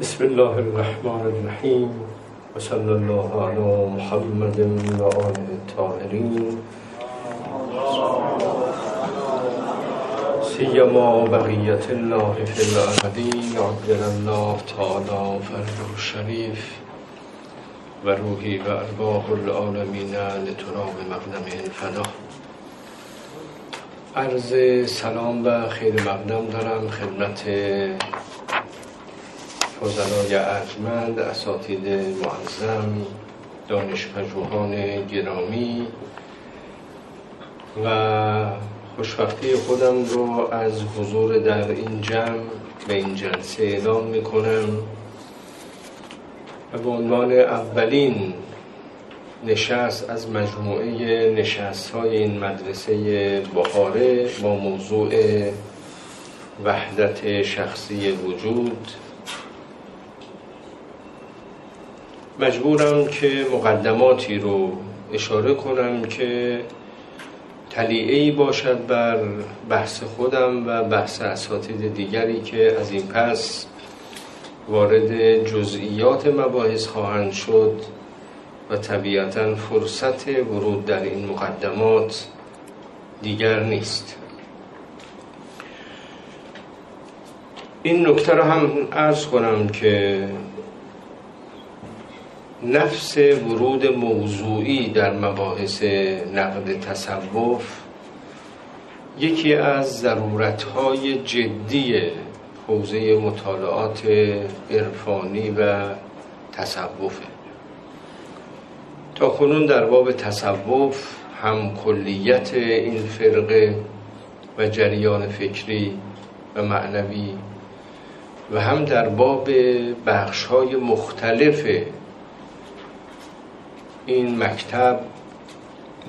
بسم الله الرحمن الرحیم. و صلی الله علی محمد و آل الطاهرین. سیما بقیت الله فی الارضین عجل الله تعالی فرد الشریف و روحی و ارواح العالمین لتراب مقدم فدا عرض سلام و خیر مقدم دارم خدمت فضلای ارجمند اساتید معظم دانشپژوهان گرامی و خوشبختی خودم رو از حضور در این جمع به این جلسه اعلام می‌کنم و به عنوان اولین نشست از مجموعه نشست های این مدرسه بخاره با موضوع وحدت شخصی وجود مجبورم که مقدماتی رو اشاره کنم که تلیعی باشد بر بحث خودم و بحث اساتید دیگری که از این پس وارد جزئیات مباحث خواهند شد و طبیعتا فرصت ورود در این مقدمات دیگر نیست. این نکته رو هم عرض کنم که نفس ورود موضوعی در مباحث نقد تصوف یکی از ضرورتهای جدی حوزه مطالعات عرفانی و تصوفه. تا کنون در باب تصوف هم کلیت این فرقه و جریان فکری و معنوی و هم در باب بخش های مختلف این مکتب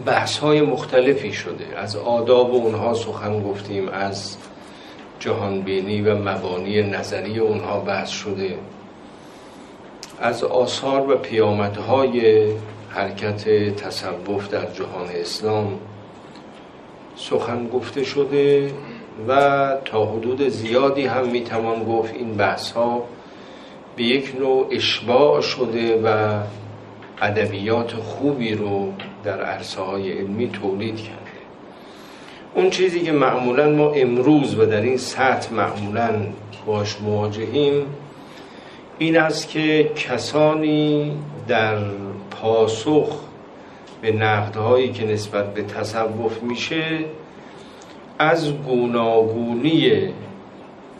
بحث های مختلفی شده. از آداب اونها سخن گفتیم از جهانبینی و مبانی نظری اونها بحث شده. از آثار و پیامدهای حرکت تصوف در جهان اسلام سخن گفته شده و تا حدود زیادی هم می‌توان گفت این بحث ها به یک نوع اشباع شده و ادبیات خوبی رو در عرصه های علمی تولید کرده. اون چیزی که معمولا ما امروز و در این سطح معمولا باش مواجهیم این است که کسانی در پاسخ به نقدهایی که نسبت به تصوف میشه از گوناگونی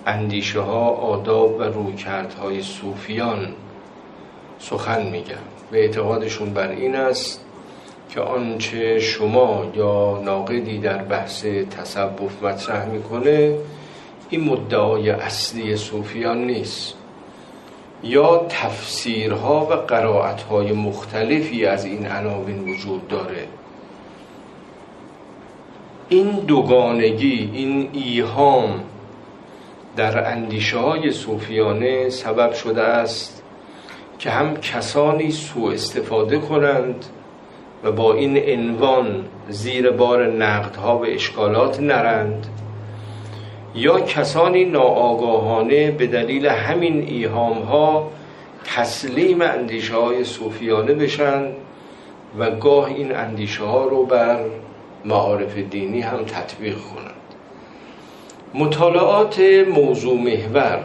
اندیشه ها آداب و رویکردهای صوفیان سخن میگن. و اعتقادشون بر این است که آنچه شما یا ناقدی در بحث تصوف مطرح می‌کنه این مدعای اصلی صوفیان نیست. یا تفسیرها و قرائتهای مختلفی از این عناوین وجود داره. این دوگانگی این ایهام در اندیشه های صوفیانه سبب شده است که هم کسانی سوء استفاده کنند و با این عنوان زیر بار نقدها و اشکالات نرند یا کسانی ناآگاهانه به دلیل همین ایهام ها تسلیم اندیشه های صوفیانه بشن و گاه این اندیشه ها رو بر معارف دینی هم تطبیق کنند. مطالعات موضوع محور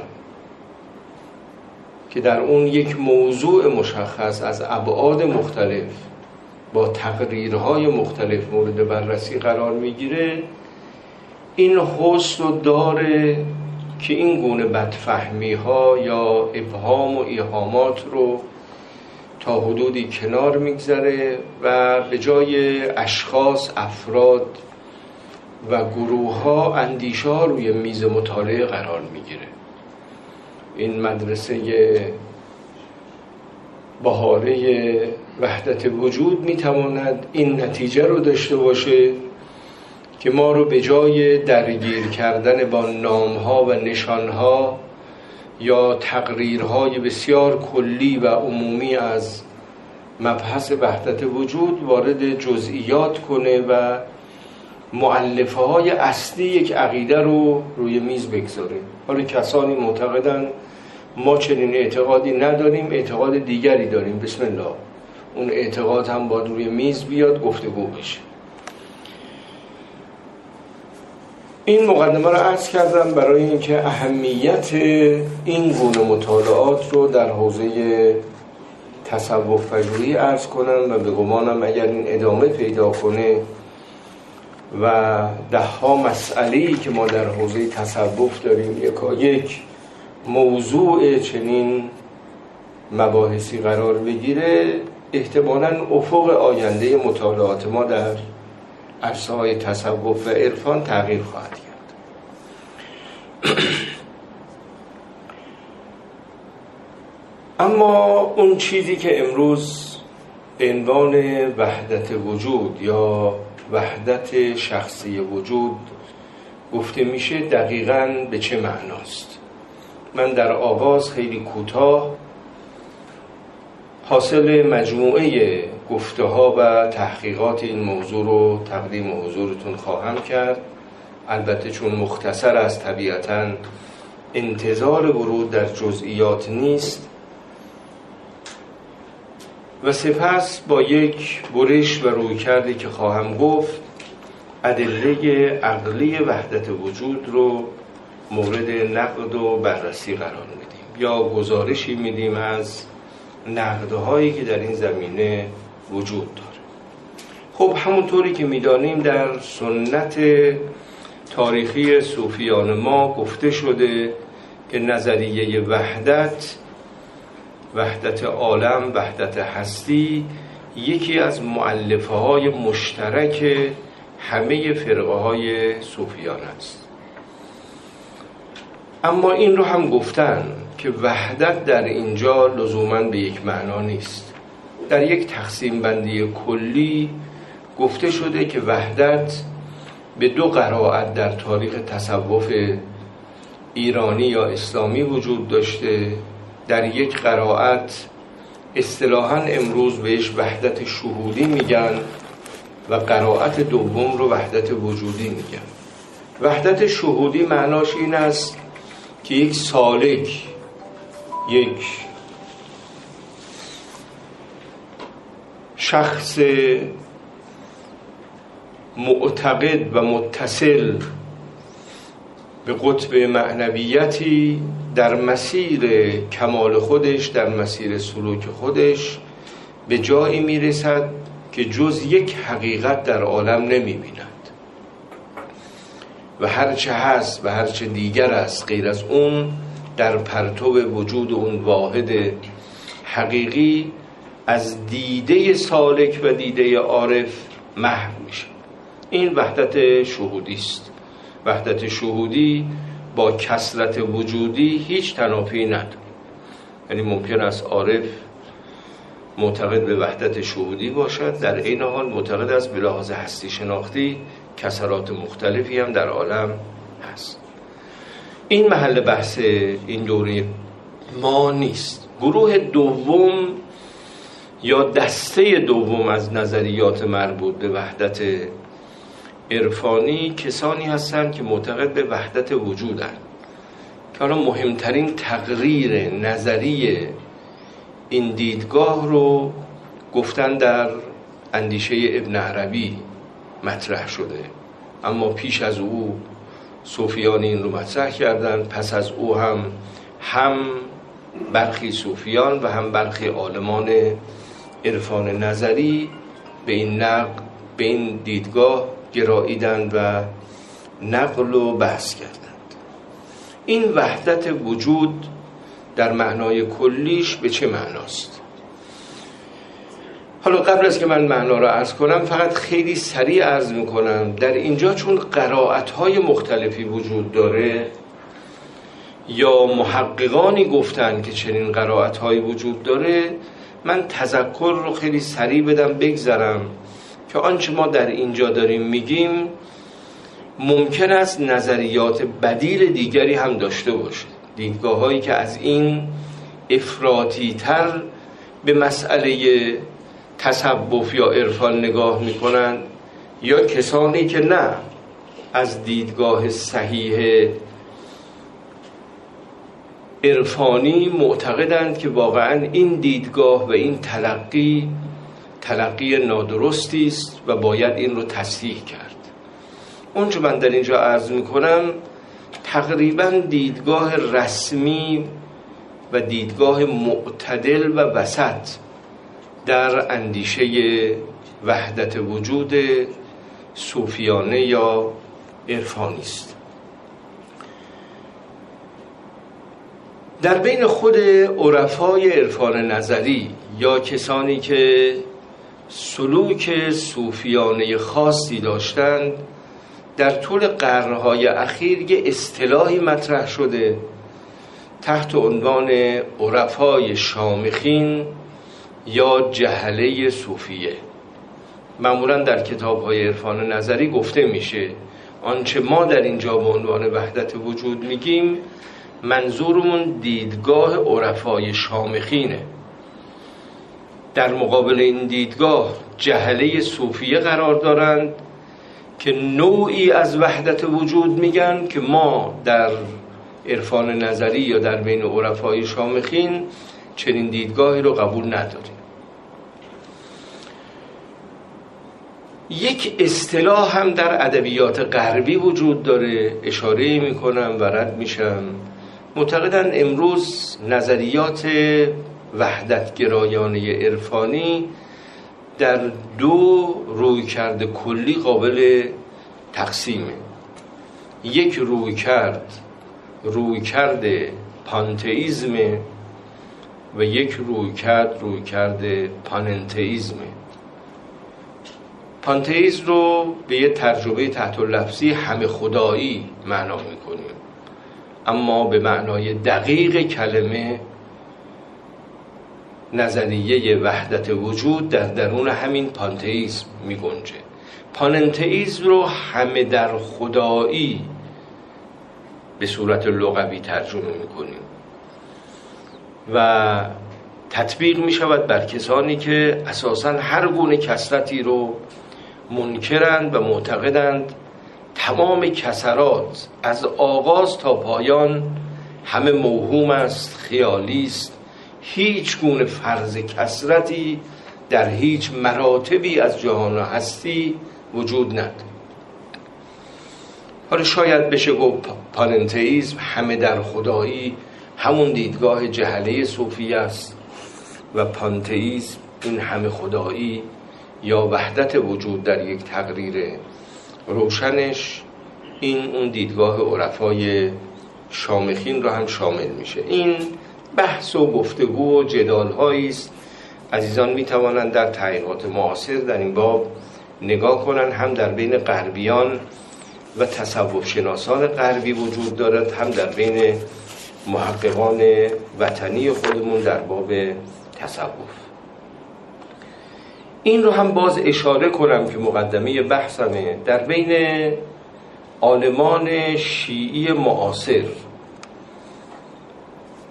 که در اون یک موضوع مشخص از ابعاد مختلف با تقریرهای مختلف مورد بررسی قرار می‌گیره این حسن رو داره که این گونه بدفهمی ها یا ابهام و ایهامات رو تا حدودی کنار میگذره و به جای اشخاص افراد و گروه ها اندیشه ها روی میز مطالعه قرار می‌گیره. این مدرسه بهاره وحدت وجود می‌تواند این نتیجه رو داشته باشه که ما رو به جای درگیر کردن با نامها و نشانها یا تقریرهای بسیار کلی و عمومی از مبحث وحدت وجود وارد جزئیات کنه و معلفه های اصلی یک عقیده رو روی میز بگذاره. حالا کسانی معتقدن ما چنین اعتقادی نداریم اعتقاد دیگری داریم. بسم الله. اون اعتقاد هم باید روی میز بیاد گفتگو بشه. این مقدمه رو عرض کردم برای اینکه اهمیت این گونه مطالعات رو در حوزه تصوف پژوهی عرض کنم و به گمانم اگر این ادامه پیدا کنه و ده ها مسئله که ما در حوزه تصوف داریم. یک موضوع چنین مباحثی قرار بگیره احتمالا افق آینده مطالعات ما در عرصه تصوف و عرفان تغییر خواهد کرد. اما اون چیزی که امروز عنوان وحدت وجود یا وحدت شخصی وجود گفته میشه دقیقا به چه معناست. من در آغاز خیلی کوتاه حاصل مجموعه گفته ها و تحقیقات این موضوع رو تقدیم حضورتون خواهم کرد. البته چون مختصر است طبیعتا انتظار ورود در جزئیات نیست. و سپس با یک برش و روی کرده که خواهم گفت ادله عقلی وحدت وجود رو مورد نقد و بررسی قرار میدیم یا گزارشی میدیم از نقدهایی که در این زمینه وجود داره. خب همونطوری که می‌دانیم در سنت تاریخی صوفیان ما گفته شده که نظریه وحدت وحدت عالم وحدت هستی یکی از معلفه های مشترک همه فرقه های صوفیان است. اما این رو هم گفتن که وحدت در اینجا لزوما به یک معنا نیست. در یک تقسیم بندی کلی گفته شده که وحدت به دو قرائت در تاریخ تصوف ایرانی یا اسلامی وجود داشته در یک قرائت اصطلاحا امروز بهش وحدت شهودی میگن و قرائت دوم رو وحدت وجودی میگن. وحدت شهودی معناش این است که یک سالک یک شخص معتقد و متصل به قطب معنویتی در مسیر کمال خودش در مسیر سلوک خودش به جایی می‌رسد که جز یک حقیقت در عالم نمی‌بیند. و هرچه هست و هرچه دیگر است غیر از اون در پرتو وجود اون واحد حقیقی از دیده سالک و دیده عارف محو میشه. این وحدت شهودی است. وحدت شهودی با کسرت وجودی هیچ تنافی نداره یعنی ممکن است عارف معتقد به وحدت شهودی باشد در این حال معتقد است به لحاظ هستی شناختی کسرات مختلفی هم در عالم هست. این محل بحث این دوره ما نیست. گروه دوم یا دسته دوم از نظریات مربوط به وحدت عرفانی کسانی هستند که معتقد به وحدت وجودند. که حالا مهمترین تقریر نظری این دیدگاه رو گفتن در اندیشه ابن عربی مطرح شده. اما پیش از او صوفیان این رو مطرح کردن پس از او هم هم برخی صوفیان و هم برخی عالمان عرفان نظری به این نقل به این دیدگاه گراییدند و نقل و بحث کردند. این وحدت وجود در معنای کلیش به چه معناست؟ حالا قبل از که من معنا را عرض کنم فقط خیلی سریع عرض می‌کنم. در اینجا چون قرائت های مختلفی وجود داره یا محققانی گفتن که چنین قرائت وجود داره من تذکر رو خیلی سریع بدم بگذرم. که آنچه ما در اینجا داریم میگیم ممکن است نظریات بدیل دیگری هم داشته باشه دیدگاه هایی که از این افراطی تر به مسئله تصوف یا عرفان نگاه می‌کنند یا کسانی که نه از دیدگاه صحیح عرفانی معتقدند که واقعا این دیدگاه و این تلقی تلقی نادرستی است و باید این رو تصحیح کرد. اونچه من در اینجا عرض می‌کنم تقریبا دیدگاه رسمی و دیدگاه معتدل و وسط در اندیشه وحدت وجود صوفیانه یا عرفانی است. در بین خود عرفای عرفان نظری یا کسانی که سلوک صوفیانه خاصی داشتند در طول قرنهای اخیر یه اصطلاحی مطرح شده تحت عنوان عرفای شامخین یا جهله صوفیه. معمولا در کتاب های عرفان نظری گفته میشه آنچه ما در اینجا به عنوان وحدت وجود میگیم منظورمون دیدگاه عرفای شامخینه. در مقابل این دیدگاه جهله صوفیه قرار دارند که نوعی از وحدت وجود میگن که ما در عرفان نظری یا در بین عرفای شامخین چنین دیدگاهی رو قبول نداریم. یک اصطلاح هم در ادبیات غربی وجود داره. اشاره می‌کنم و رد میشم. معتقدن امروز نظریات وحدت گرایانه عرفانی در دو روی کرده کلی قابل تقسیمه. یک روی کرد روی کرده پانتئیزم و یک روی کرد روی کرده پاننتئیزمه. پانتئیزم رو به یه ترجمه تحت لفظی همه خدایی معنا می‌کنیم. اما به معنای دقیق کلمه نظریه وحدت وجود در درون همین پانتئیسم می گنجه پاننتئیسم رو همه در خدایی به صورت لغوی ترجمه می‌کنیم. و تطبیق می شود بر کسانی که اساسا هر گونه کسرتی رو منکرند و معتقدند. تمام کسرات از آغاز تا پایان همه موهوم است خیالی است. هیچ گونه فرض کسرتی در هیچ مراتبی از جهان هستی وجود ندارد حالا شاید بشه گفت پاننتئیزم همه در خدایی همون دیدگاه جهله صوفی است و پانتئیزم این همه خدایی یا وحدت وجود در یک تقریر روشنش این اون دیدگاه عرفای شامخین را هم شامل میشه. این بحث و گفتگو و جدال است. عزیزان می توانند در تحقیقات معاصر در این باب نگاه کنند. هم در بین غربیان و تصوف شناسان غربی وجود دارد هم در بین محققان وطنی خودمون در باب تصوف. این رو هم باز اشاره کنم که مقدمه بحثمه. در بین آلمان شیعی معاصر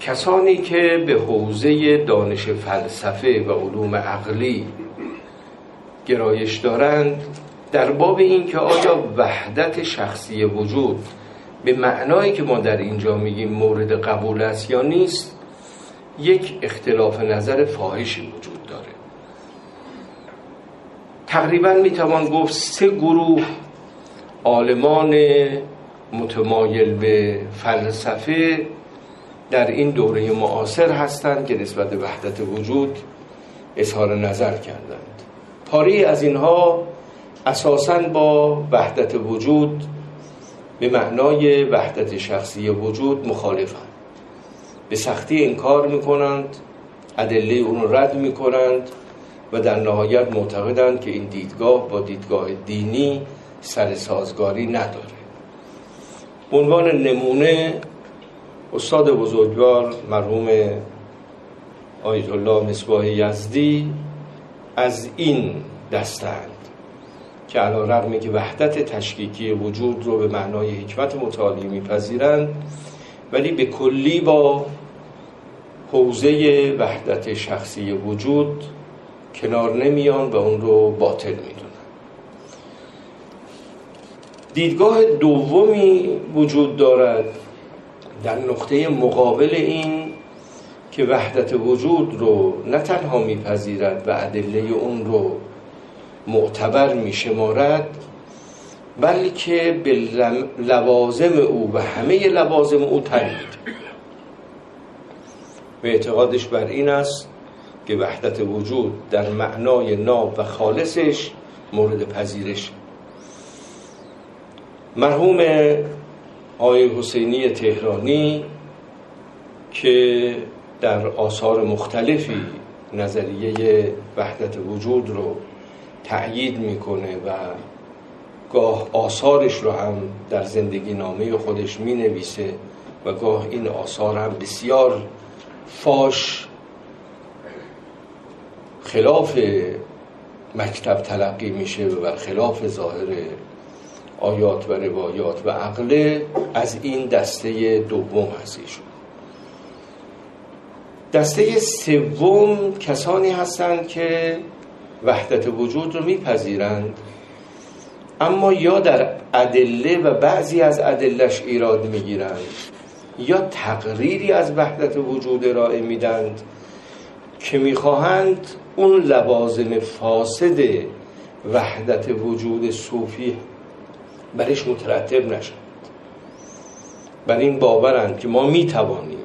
کسانی که به حوزه دانش فلسفه و علوم عقلی گرایش دارند در باب این که آیا وحدت شخصی وجود به معنایی که ما در اینجا میگیم مورد قبول است یا نیست یک اختلاف نظر فاحشی وجود داره. تقریبا می‌توان گفت سه گروه آلمان متمایل به فلسفه در این دوره معاصر هستند که نسبت به وحدت وجود اظهار نظر کردند. پاری از اینها اساسا با وحدت وجود به معنای وحدت شخصی وجود مخالفند. به سختی انکار می‌کنند ادله اون رو رد می‌کنند و در نهایت معتقدند که این دیدگاه با دیدگاه دینی سر سازگاری نداره. عنوان نمونه استاد بزرگوار مرحوم آیت الله مصباح یزدی از این دستند که علا رقمی که وحدت تشکیکی وجود رو به معنای حکمت متعالی میپذیرند ولی به کلی با حوزه وحدت شخصی وجود کنار نمیان و اون رو باطل می‌دونن. دیدگاه دومی وجود دارد در نقطه مقابل این که وحدت وجود رو نه تنها میپذیرد و ادله اون رو معتبر میشمارد بلکه به لوازم او و همه لوازم او تنید و اعتقادش بر این است که وحدت وجود در معنای ناب و خالصش مورد پذیرش مرحوم آقای حسینی تهرانی که در آثار مختلفی نظریه وحدت وجود رو تأیید می‌کنه و گاه آثارش رو هم در زندگی نامه خودش می نویسه و گاه این آثار هم بسیار فاش خلاف مکتب تلقی میشه و بر خلاف ظاهر آیات و روایات و عقله از این دسته دوم هست دسته سوم کسانی هستند که وحدت وجود رو میپذیرند اما یا در ادله و بعضی از ادلش ایراد می‌گیرند یا تقریری از وحدت وجود ارائه میدند که می‌خواهند اون لوازم فاسد وحدت وجود صوفی برش مترتب نشد. بر این باورند که ما می‌توانیم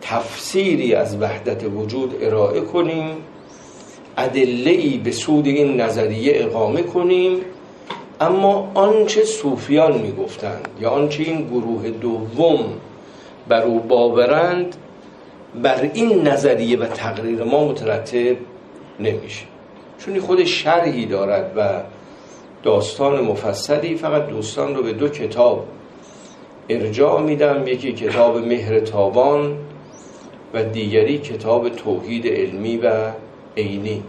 تفسیری از وحدت وجود ارائه کنیم ادله به سود این نظریه اقامه کنیم اما آنچه صوفیان می‌گفتند یا آنچه این گروه دوم بر او باورند بر این نظریه و تقریر ما مترتب نمیشه. چون خود شرحی دارد و داستان مفصلی فقط دوستان رو به دو کتاب ارجاع میدم. یکی کتاب مهر تابان و دیگری کتاب توحید علمی و عینی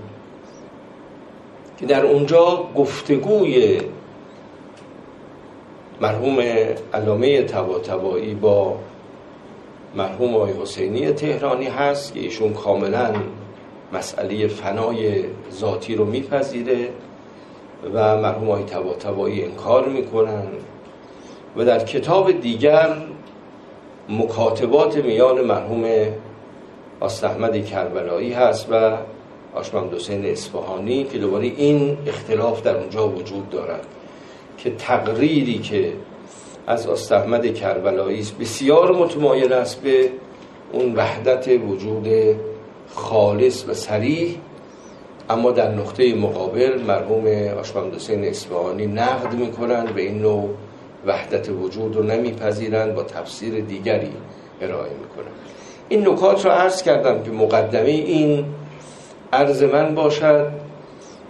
که در اونجا گفتگوی مرحوم علامه تباتبایی با مرحوم آقای حسینی تهرانی هست که ایشون کاملا مسئله فنای ذاتی رو میپذیره. و مرحوم آقای تباتبایی انکار می‌کنن و در کتاب دیگر مکاتبات میان مرحوم آستحمد کربلایی هست و آشمم حسین اصفهانی که دوباره این اختلاف در اونجا وجود دارد که تقریری که از استحمد کربلایی است بسیار متمایل است به اون وحدت وجود خالص و سریح اما در نقطه مقابل مرحوم آشمم حسین نقد می‌کنند و این نوع وحدت وجود رو نمیپذیرند با تفسیر دیگری ارائه می‌کنند. این نکات رو عرض کردم که مقدمه این عرض من باشد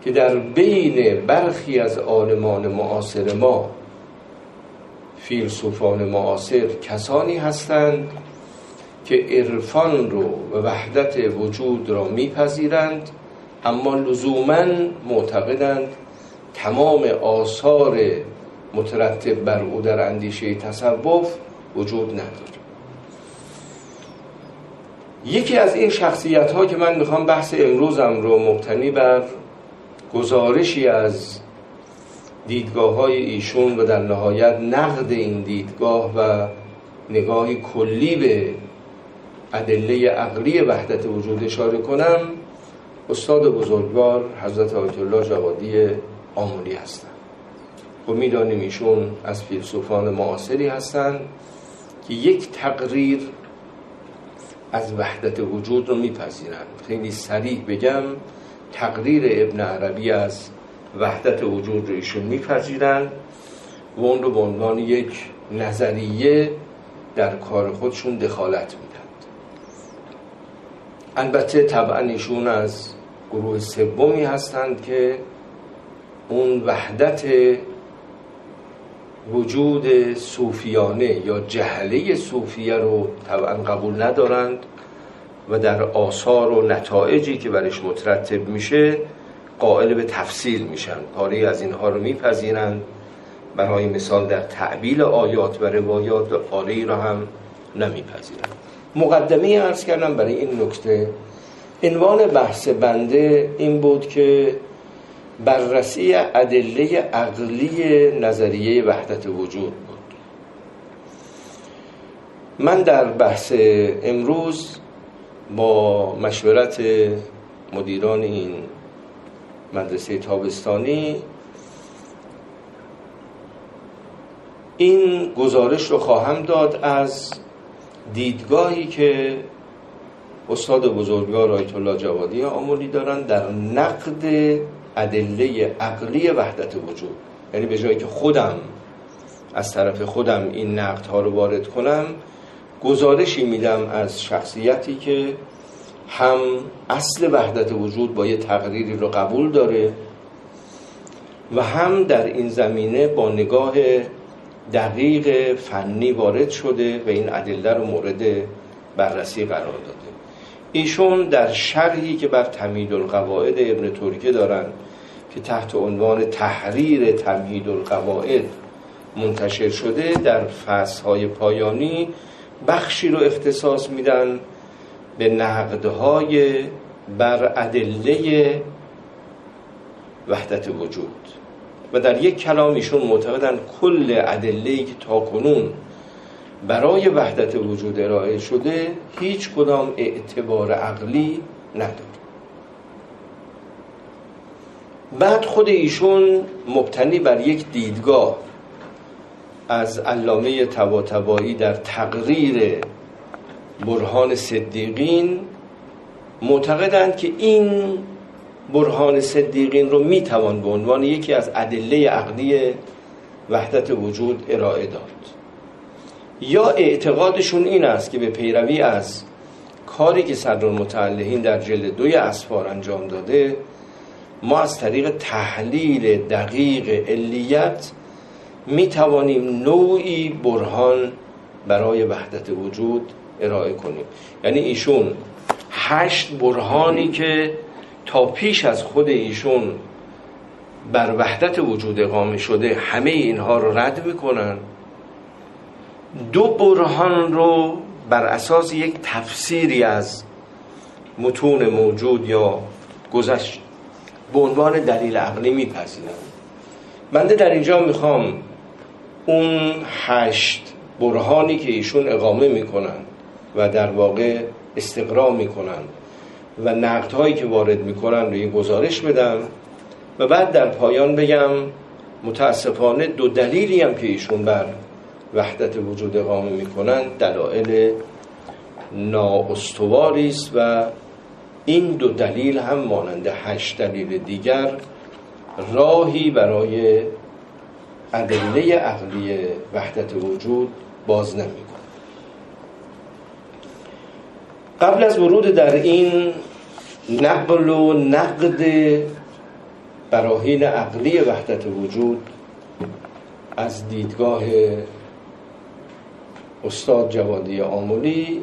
که در بین برخی از عالمان معاصر ما فیلسوفان معاصر کسانی هستند که عرفان رو و وحدت وجود را میپذیرند اما لزوما معتقدند تمام آثار مترتب بر او در اندیشه تصوف وجود نداره یکی از این شخصیت ها که من می‌خوام بحث امروزم رو مبتنی بر گزارشی از دیدگاه های ایشون و در نهایت نقد این دیدگاه و نگاهی کلی به ادله عقلی وحدت وجود اشاره کنم استاد بزرگوار حضرت آیت الله جوادی آمولی هستند. و خب می‌دانیم ایشون از فیلسوفان معاصری هستند که یک تقریر از وحدت وجود رو میپذیرند. خیلی سریع بگم تقریر ابن عربی از وحدت وجود رو ایشون میپذیرند و اون رو به عنوان یک نظریه در کار خودشون دخالت میدن البته طبعا ایشون از گروه سومی هستند که اون وحدت وجود صوفیانه یا جهله صوفیه رو طبعا قبول ندارند و در آثار و نتایجی که برش مترتب میشه قائل به تفصیل میشن. پاره از اینها رو میپذیرند. برای مثال در تعبیل آیات و روایات و پاره را هم نمیپذیرند. مقدمه ارز کردم برای این نکته. عنوان بحث بنده این بود که بررسی ادله عقلی نظریه وحدت وجود بود. من در بحث امروز با مشورت مدیران این مدرسه تابستانی این گزارش رو خواهم داد از دیدگاهی که استاد بزرگوار آیت الله جوادی آمولی دارن در نقد ادله عقلی وحدت وجود. یعنی به جایی که خودم از طرف خودم این نقد ها رو وارد کنم گزارشی میدم از شخصیتی که هم اصل وحدت وجود با یه تقریری رو قبول داره و هم در این زمینه با نگاه دقیق فنی وارد شده و این ادله رو مورد بررسی قرار داده. ایشون در شرحی که بر تمهید القواعد ابن ترکه دارن که تحت عنوان تحریر تمهید القواعد منتشر شده در های پایانی بخشی رو اختصاص میدن به نقدهای بر ادله وحدت وجود. و در یک کلام ایشون معتقدن کل ادله که تا کنون برای وحدت وجود ارائه شده هیچ کدام اعتبار عقلی نداره. بعد خود ایشون مبتنی بر یک دیدگاه از علامه تباتبایی در تقریر برهان صدیقین معتقدند که این برهان صدیقین رو می‌توان به عنوان یکی از ادله عقلی وحدت وجود ارائه داد. یا اعتقادشون این است که به پیروی از کاری که صدر المتعلهین در جلد دوی اسفار انجام داده ما از طریق تحلیل دقیق علیت می توانیم نوعی برهان برای وحدت وجود ارائه کنیم. یعنی ایشون هشت برهانی که تا پیش از خود ایشون بر وحدت وجود اقامه شده همه اینها رو رد می‌کنن. دو برهان رو بر اساس یک تفسیری از متون موجود یا گذشت به عنوان دلیل عقلی میپذیرن بنده در اینجا می‌خوام اون هشت برهانی که ایشون اقامه می‌کنن و در واقع استقرا می‌کنن و نقدهایی که وارد می‌کنن رو این گزارش بدم و بعد در پایان بگم متاسفانه دو دلیلی هم که ایشون بر وحدت وجود اقامه می‌کنن دلایل نااستواری است و این دو دلیل هم مانند هشت دلیل دیگر راهی برای ادله عقلی وحدت وجود باز نمی‌کنه. قبل از ورود در این نقل و نقد براهین عقلی وحدت وجود از دیدگاه استاد جوادی آمولی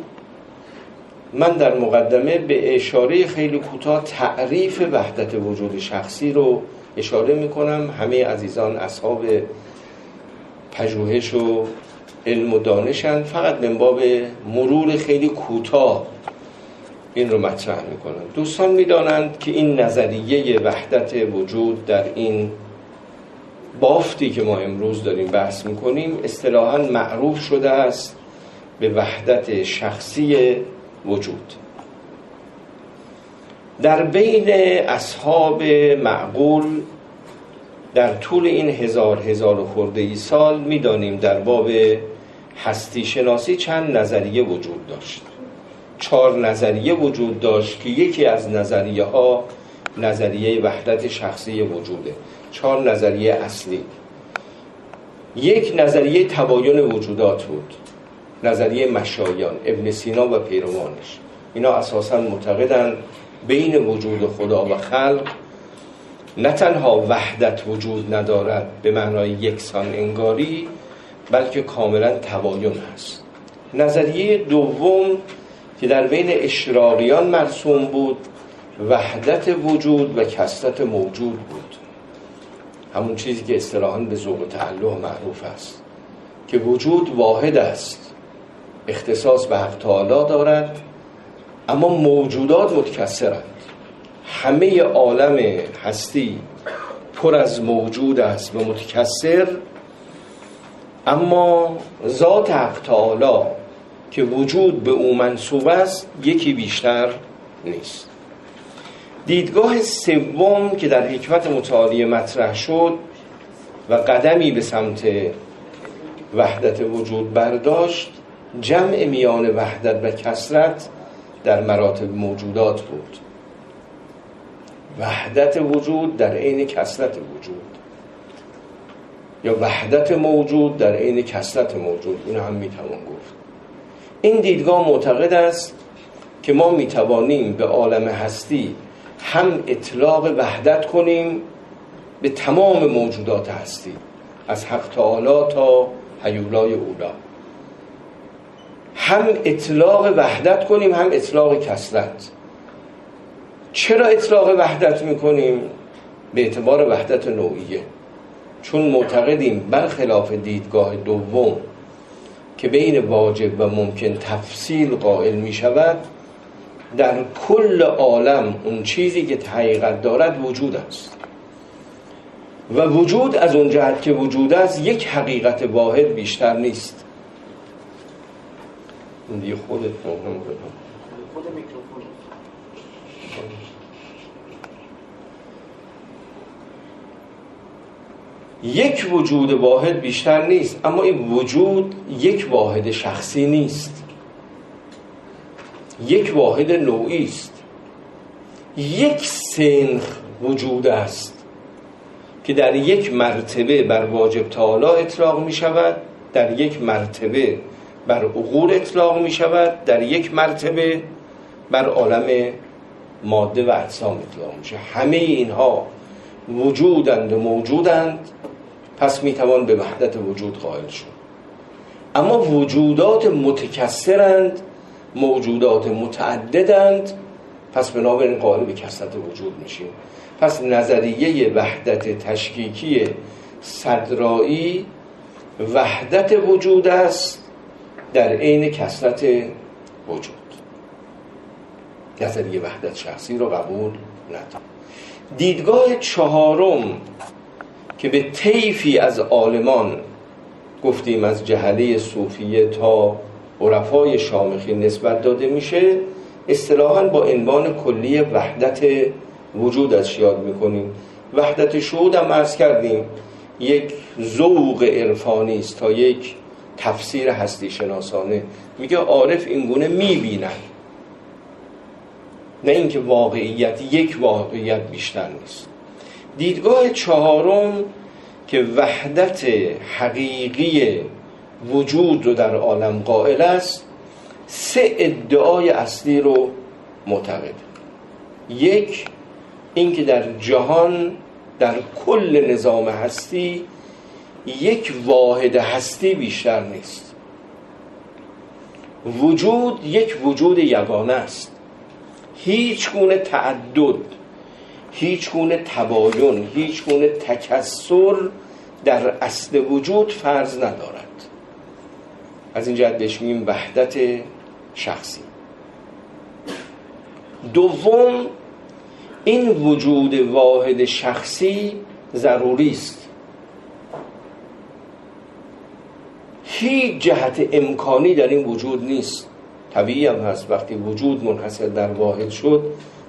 من در مقدمه به اشاره خیلی کوتاه تعریف وحدت وجود شخصی رو اشاره می‌کنم. همه عزیزان اصحاب پژوهش و علم و دانشن فقط من باب مرور خیلی کوتاه این رو مطرح می‌کنن دوستان می‌دانند که این نظریه وحدت وجود در این بافتی که ما امروز داریم بحث می‌کنیم اصطلاحا معروف شده است به وحدت شخصی وجود. در بین اصحاب معقول در طول این هزار هزار و خورده ای سال می‌دانیم در باب هستی شناسی چند نظریه وجود داشت. چهار نظریه وجود داشت که یکی از نظریه ها نظریه وحدت شخصی وجوده. چهار نظریه اصلی. یک نظریه تباین وجودات بود. نظریه مشایان ابن سینا و پیروانش. اینا اساسا معتقدند بین وجود خدا و خلق نه تنها وحدت وجود ندارد به معنای یکسان انگاری بلکه کاملا تباین هست نظریه دوم که در بین اشراقیان مرسوم بود وحدت وجود و کسرت موجود بود. همون چیزی که اصطلاحا به ذوق تعلق معروف است که وجود واحد است. اختصاص به حق تعالی دارد اما موجودات متکثرند. همه عالم هستی پر از موجود است و متکثر اما ذات حق تعالی که وجود به او منصوب است یکی بیشتر نیست. دیدگاه سوم که در حکمت متعالی مطرح شد و قدمی به سمت وحدت وجود برداشت جمع میان وحدت و کسرت در مراتب موجودات بود. وحدت وجود در عین کسرت وجود. یا وحدت موجود در عین کسرت موجود. این هم می‌توان گفت. این دیدگاه معتقد است که ما می‌توانیم به عالم هستی هم اطلاق وحدت کنیم به تمام موجودات هستی از حق تعالی تا حیولای اولا. هم اطلاق وحدت کنیم هم اطلاق کسرت. چرا اطلاق وحدت می‌کنیم؟ به اعتبار وحدت نوعیه. چون معتقدیم برخلاف دیدگاه دوم که بین واجب و ممکن تفصیل قائل می شود در کل عالم اون چیزی که حقیقت دارد وجود است. و وجود از اون جهت که وجود است یک حقیقت واحد بیشتر نیست. دیگه خودت مهم خود میکروفون یک وجود واحد بیشتر نیست اما این وجود یک واحد شخصی نیست. یک واحد نوعی است. یک سنخ وجود است که در یک مرتبه بر واجب تعالی اطلاق می شود در یک مرتبه بر عقول اطلاق می شود در یک مرتبه بر عالم ماده و اجسام اطلاق می شود. همه اینها وجودند و موجودند پس می توان به وحدت وجود قائل شد. اما وجودات متکثرند موجودات متعددند. پس بنابراین قائل به کسرت وجود میشیم پس نظریه وحدت تشکیکی صدرایی وحدت وجود است در عین کسرت وجود. نظریه وحدت شخصی رو قبول ندارم دیدگاه چهارم که به طیفی از عالمان گفتیم از جهله صوفیه تا عرفای شامخی نسبت داده میشه اصطلاحا با عنوان کلی وحدت وجود از یاد می‌کنیم. وحدت شهود هم ارز کردیم یک ذوق عرفانی است تا یک تفسیر هستی شناسانه. میگه عارف اینگونه می‌بینن نه اینکه واقعیت یک واقعیت بیشتر نیست. دیدگاه چهارم که وحدت حقیقی وجود رو در عالم قائل است سه ادعای اصلی رو معتقد. یک اینکه در جهان در کل نظام هستی یک واحد هستی بیشتر نیست. وجود یک وجود یگانه است. هیچ گونه تعدد هیچ گونه تباین هیچ گونه تکسر در اصل وجود فرض ندارد. از این جهت بهش میگیم وحدت شخصی. دوم این وجود واحد شخصی ضروری است. هیچ جهت امکانی در این وجود نیست. طبیعی هم هست. وقتی وجود منحصر در واحد شد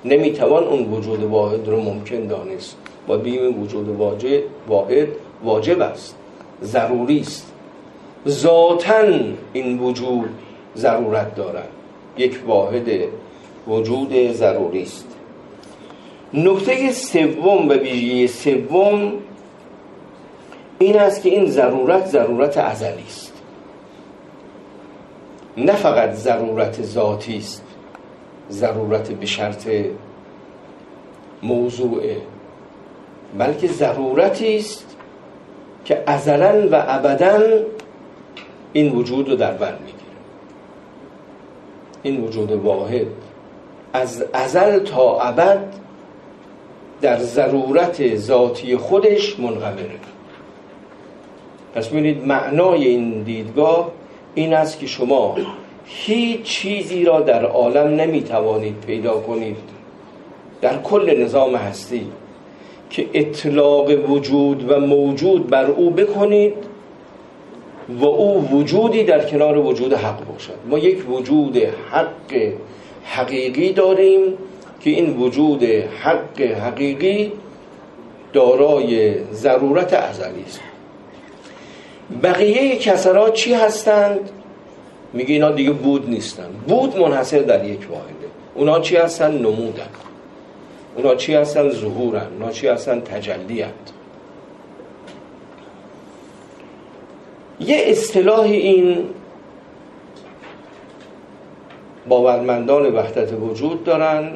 نمی‌توان اون وجود واحد رو ممکن دانست. با بیم وجود واجب واحد واجب است. ضروری است. ذاتا این وجود ضرورت دارد. یک واحد وجود ضروری است. نکته سوم و ویژگی سوم این است که این ضرورت ضرورت ازلی است. نه فقط ضرورت ذاتی است ضرورت به شرط موضوعه بلکه ضرورتی است که ازلا و ابدا این وجود رو در بر می‌گیره. این وجود واحد از ازل تا ابد در ضرورت ذاتی خودش منقبره پس ببینید معنای این دیدگاه این است که شما هیچ چیزی را در عالم نمی‌توانید پیدا کنید. در کل نظام هستی که اطلاق وجود و موجود بر او بکنید و او وجودی در کنار وجود حق باشد. ما یک وجود حق حقیقی داریم که این وجود حق حقیقی دارای ضرورت ازلی است. بقیه کسرات چی هستند؟ میگه اینا دیگه بود نیستن. بود منحصر در یک واحده. اونا چی هستن؟ نمودن. اونا چی هستن؟ ظهورن. اونا چی هستن؟ تجلیت یه اصطلاح این باورمندان وحدت وجود دارن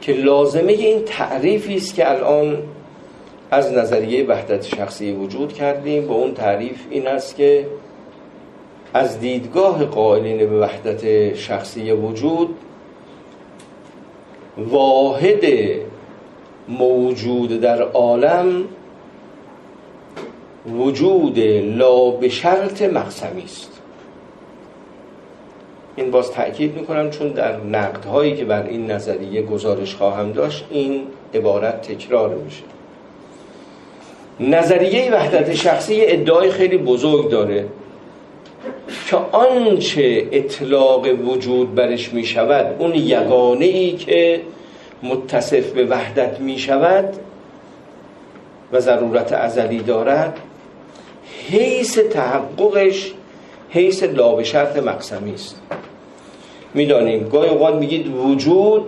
که لازمه این تعریفی است که الان از نظریه وحدت شخصی وجود کردیم. با اون تعریف این است که از دیدگاه قائلین به وحدت شخصی وجود واحد موجود در عالم وجود لا به شرط مقسمی است. این باز تأکید می‌کنم چون در نقدهایی که بر این نظریه گزارش خواهم داشت این عبارت تکرار میشه. نظریه وحدت شخصی ادعای خیلی بزرگ داره که آنچه اطلاق وجود برش می شود اون یگانه ای که متصف به وحدت می شود و ضرورت ازلی دارد حیث تحققش حیث لا به شرط مقسمی است. می‌دانیم گاهی اوقات میگید وجود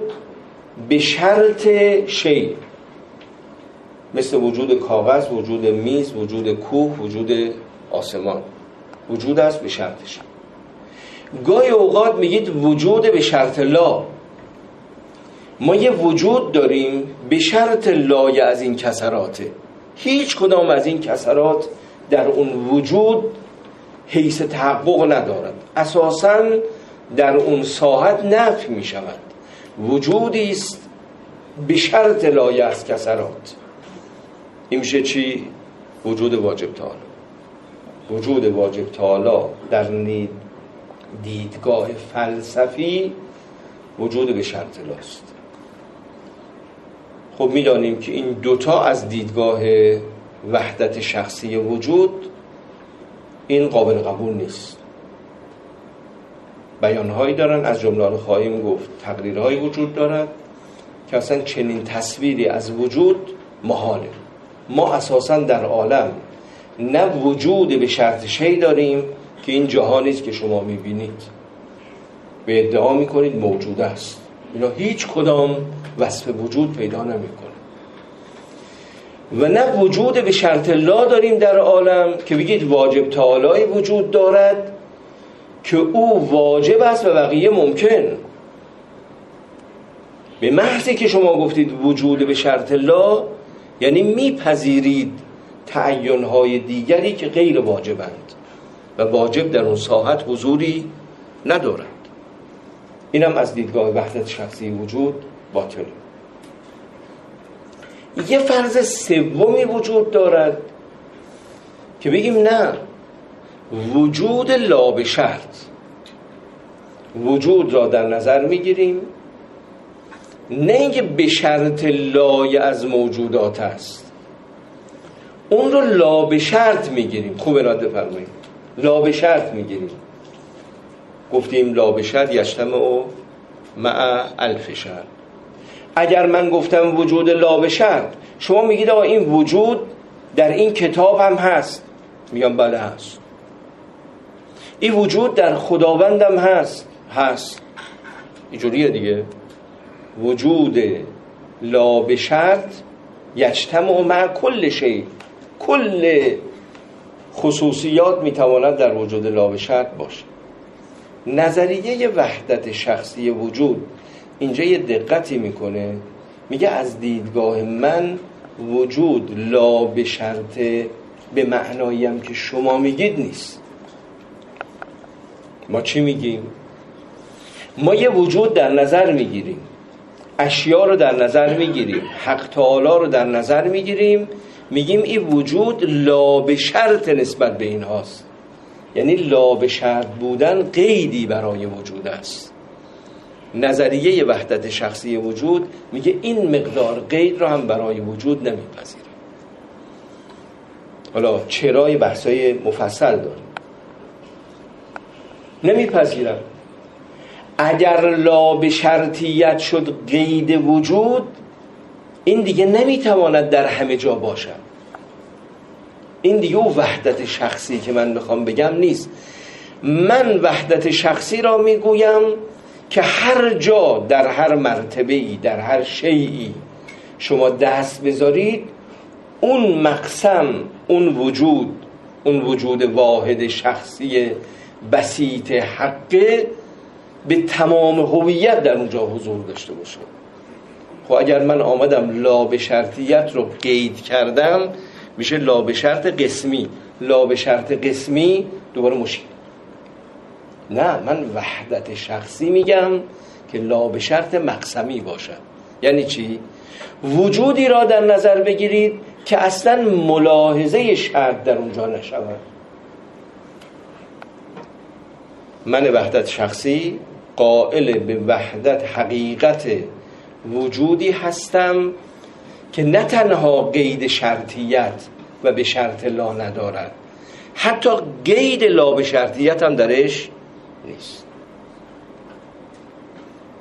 به شرط شی. مثل وجود کاغذ وجود میز وجود کوه وجود آسمان. وجود است به شرطش گاهی اوقات میگید وجود به شرط لا. ما یه وجود داریم به شرط لای از این کسراته. هیچ کدام از این کسرات در اون وجود حیث تحقق ندارد. اساسا در اون ساحت نفی می شود. وجودی است به شرط لایه از کسرات این میشه چی؟ وجود واجب تعالی. وجود واجب تعالی در دیدگاه فلسفی وجود به شرط لاست خب می‌دانیم که این دوتا از دیدگاه وحدت شخصی وجود این قابل قبول نیست. بیانهایی دارن از جمله خواهیم گفت. تقریرهایی وجود دارد که اصلا چنین تصویری از وجود محاله. ما اساسا در عالم نه وجود به شرط شی داریم که این جهانی است که شما می‌بینید. به ادعا می‌کنید موجود است. اینا هیچ کدام وصف وجود پیدا نمی‌کنه. و نه وجود به شرط لا داریم در عالم که بگید واجب تعالی وجود دارد که او واجب است و بقیه ممکن. به محضی که شما گفتید وجود به شرط لا یعنی میپذیرید تعینهای دیگری که غیر واجبند و واجب در اون ساحت حضوری ندارد. اینم از دیدگاه وحدت شخصی وجود باطل. یه فرض سومی وجود دارد که بگیم نه. وجود لا به شرط. وجود را در نظر می‌گیریم. نه اینکه به شرط لای از موجودات است. اون رو لا به شرط می‌گیریم. خوب اراده فرمایید لا به شرط می‌گیریم. گفتیم لا به شرط یشتم او مع الف شرط. اگر من گفتم وجود لا شما میگید آقا این وجود در این کتاب هم هست. میگم بله هست. این وجود در خداوندم هست. هست. اینجوریه دیگه. وجود لا به شرط و مع کل شی. کل خصوصیات می‌تواند در وجود لا باشه. نظریه وحدت شخصی وجود اینجا یه دقتی می‌کنه. میگه از دیدگاه من وجود لا به شرط به معنایی که شما میگید نیست. ما چی میگیم؟ ما یه وجود در نظر می‌گیریم. اشیا رو در نظر می‌گیریم. حق تعالی رو در نظر می‌گیریم. میگیم این وجود لا به شرط نسبت به این هاست یعنی لا به شرط بودن قیدی برای وجود است. نظریه وحدت شخصی وجود میگه این مقدار قید را هم برای وجود نمیپذیره. حالا چرای بحثای مفصل داریم. نمیپذیرم. اگر لا به شرطیت شد قید وجود این دیگه نمی‌تواند در همه جا باشد. این دیگه او وحدت شخصی که من می‌خوام بگم نیست. من وحدت شخصی را می‌گویم که هر جا در هر مرتبه ای در هر شیعی شما دست بذارید اون مقسم اون وجود اون وجود واحد شخصی بسیط حقه به تمام هویت در اونجا حضور داشته باشه. خب اگر من آمدم لا به شرطیت رو قید کردم میشه لا به شرط قسمی. لا به شرط قسمی دوباره مشکل. نه من وحدت شخصی میگم که لا به شرط مقسمی باشم یعنی چی؟ وجودی را در نظر بگیرید که اصلا ملاحظه شرط در اونجا نشود من وحدت شخصی قائل به وحدت حقیقت وجودی هستم که نه تنها قید شرطیت و به شرط لا ندارد حتی قید لا به شرطیت هم درش نیست.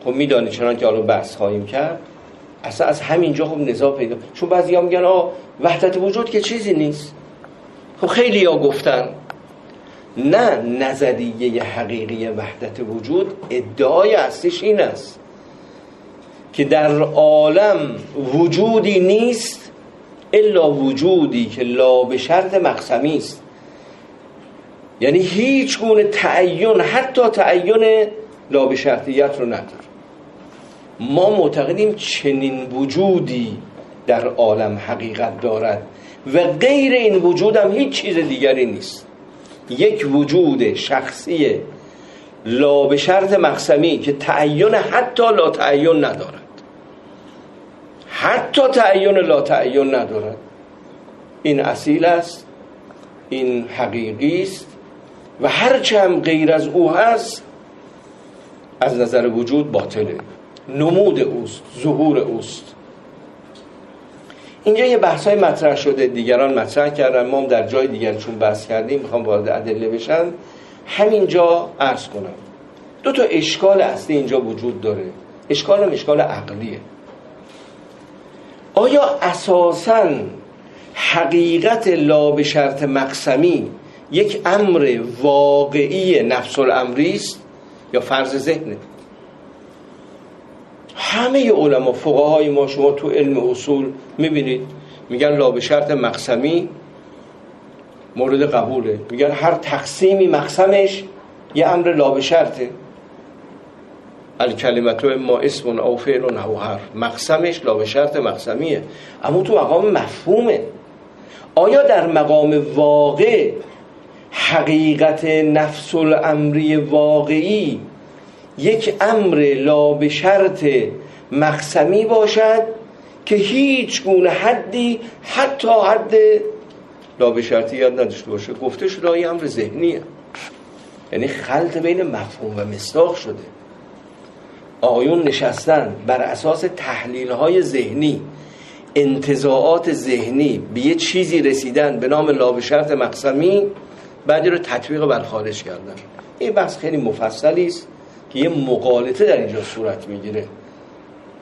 خب میدانی چنان که حالا بحث خواهیم کرد؟ اصلا از همینجا خب نزاع پیدا چون بعضی ها میگن آه وحدت وجود که چیزی نیست. خب خیلی ها گفتن نه نظریه حقیقی وحدت وجود ادعای اصلیش این است که در عالم وجودی نیست الا وجودی که لا به شرط مقسمی است. یعنی هیچ گونه تعین حتی تعین لا به شرطیت رو نداره. ما معتقدیم چنین وجودی در عالم حقیقت دارد و غیر این وجود هم هیچ چیز دیگری نیست. یک وجود شخصی لا به شرط مقسمی که تعین حتی لا تعین ندارد. حتی تعین لا تعین ندارد. این اصیل است این حقیقی است و هرچه هم غیر از او هست از نظر وجود باطله. نمود اوست ظهور اوست. اینجا یه بحث های مطرح شده دیگران مطرح کردن. ما در جای دیگر چون بحث کردیم می‌خوام وارد ادله بشن همینجا عرض کنم. دو تا اشکال اصلی اینجا وجود داره. اشکال هم اشکال عقلیه. آیا اساسا حقیقت لا به شرط مقسمی یک امر واقعی نفس الامری است یا فرض ذهنه. همه علما فقهای ما شما تو علم اصول می‌بینید میگن لا به شرط مقسمی مورد قبوله. میگن هر تقسیمی مقسمش یه امر لا به شرطه. الکلمتو ما اسم او فعل و هر مقسمش لا به شرط مقسمیه. اما تو مقام مفهومه. آیا در مقام واقع حقیقت نفس الامری واقعی یک امر لا به شرط مقسمی باشد که هیچ گونه حدی حتی حد لا به شرطی یاد نداشته باشه. گفته شده این امر ذهنیه. یعنی خلط بین مفهوم و مصداق شده. آقایون نشستن بر اساس تحلیل های ذهنی انتظاعات ذهنی به یه چیزی رسیدن به نام لا به شرط مقسمی. بعدی رو تطبیق بر خارج کردن. این بحث خیلی مفصلی است که یه مقالطه در اینجا صورت می‌گیره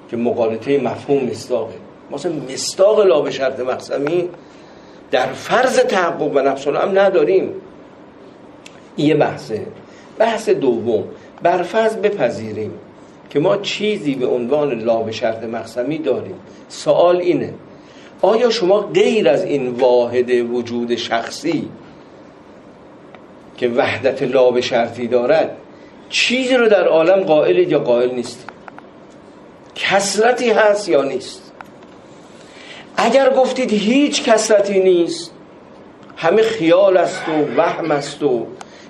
که مقالطه مفهوم مصداقه. مثلا مصداق لا به شرط مقسمی در فرض تحقق و نفس هم نداریم. یه بحثه. بحث دوم. بر فرض بپذیریم که ما چیزی به عنوان لا به شرط مقسمی داریم. سوال اینه آیا شما غیر از این واحد وجود شخصی که وحدت لا به شرطی دارد چیزی رو در عالم قائلید یا قائل نیست؟ کسرتی هست یا نیست؟ اگر گفتید هیچ کسرتی نیست همه خیال است و وهم است و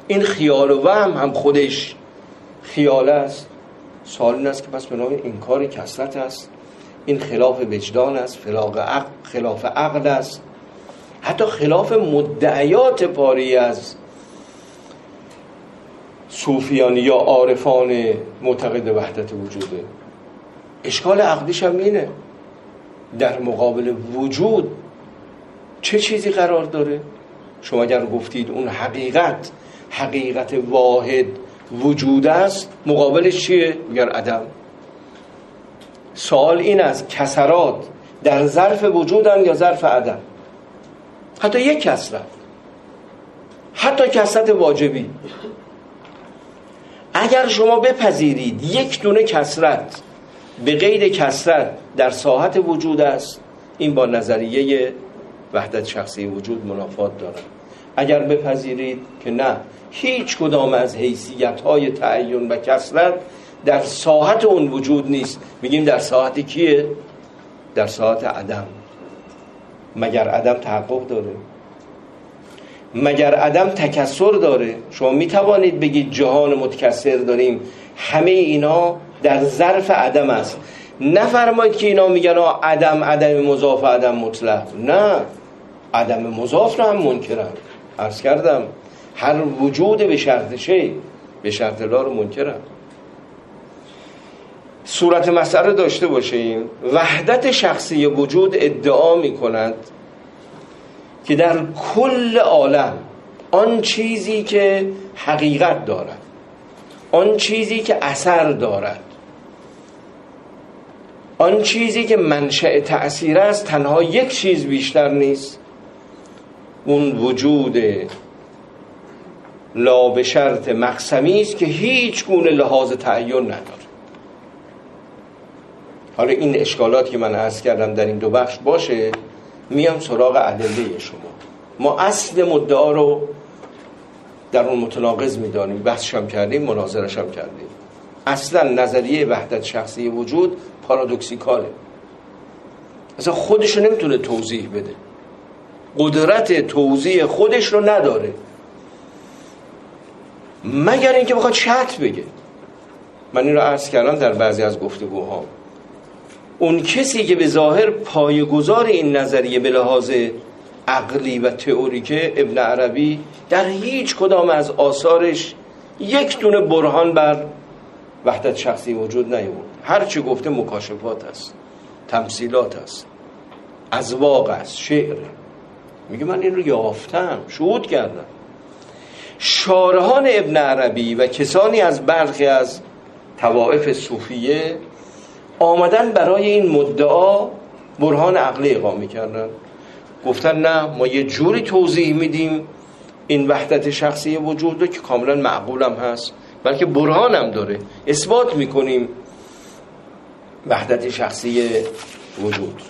این خیال و وهم هم خودش خیال است. سوال این است که پس به نام انکار کسرت است این خلاف وجدان است خلاف عقل است. حتی خلاف مدعیات پاری از صوفیان یا عارفان معتقد وحدت وجوده. اشکال عقلیش هم اینه. در مقابل وجود چه چیزی قرار داره؟ شما اگر گفتید اون حقیقت حقیقت واحد وجود است مقابلش چیه؟ میگن عدم. سوال این است کسرات در ظرف وجودن یا ظرف عدم؟ حتی یک کسرت. حتی کسرت واجبی. اگر شما بپذیرید یک دونه کسرت به غیر کسرت در ساحت وجود است این با نظریه وحدت شخصی وجود منافات دارد. اگر بپذیرید که نه هیچ کدام از حیثیت های تعین و کسرت در ساحت اون وجود نیست. میگیم در ساحت کیه؟ در ساحت عدم. مگر عدم تحقق داره؟ مگر عدم تکسر داره؟ شما می‌توانید بگید جهان متکسر داریم. همه اینا در ظرف عدم است. نفرمایید که اینا میگن عدم عدم مضاف عدم مطلق. نه. عدم مضاف رو هم منکرم عرض کردم هر وجود به شرط شی به شرط لا رو منکرم صورت مسئله داشته باشیم. وحدت شخصی وجود ادعا می کند که در کل عالم آن چیزی که حقیقت دارد آن چیزی که اثر دارد آن چیزی که منشأ تأثیر است تنها یک چیز بیشتر نیست اون وجود لا به شرط مقسمی است که هیچ گونه لحاظ تعین نداره حالا این اشکالات که من عرض کردم در این دو بخش باشه میام سراغ ادله شما. ما اصل مدعا رو در اون متناقض می‌دانیم. بحثش هم کردیم مناظرش هم کردیم. اصلا نظریه وحدت شخصی وجود پارادوکسیکاله. اصلا خودش رو نمی‌تونه توضیح بده. قدرت توضیح خودش رو نداره. مگر اینکه بخواد شرط بگه. من این رو عرض کردم در بعضی از گفتگوها. اون کسی که به ظاهر پایگذار این نظریه به لحاظ عقلی و تئوریکه ابن عربی در هیچ کدام از آثارش یک دونه برهان بر وحدت شخصی وجود نیورد هر چی گفته مکاشفات است تمثیلات است ازواق است شعر. میگه من این رو یافتم شهود کردم. شارهان ابن عربی و کسانی از برخی از توائف صوفیه آمدن برای این مدعا برهان عقلی اقامه کردن گفتن نه ما یه جوری توضیح میدیم این وحدت شخصی وجود که کاملا معقولم هست بلکه برهانم داره. اثبات می‌کنیم وحدت شخصی وجود.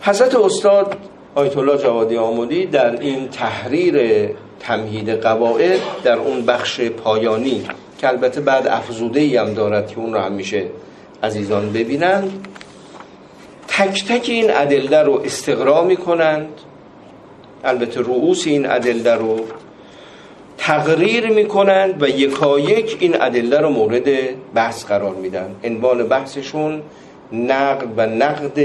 حضرت استاد آیت الله جوادی آمودی در این تحریر تمهید قواعد در اون بخش پایانی که البته بعد افزوده ای هم دارد که اون رو همیشه عزیزان ببینند. تک تک این ادله رو استقرا می‌کنند. البته رؤوس این ادله رو تقریر می‌کنند و یکایک این ادله رو مورد بحث قرار میدن. عنوان بحثشون نقد و نقد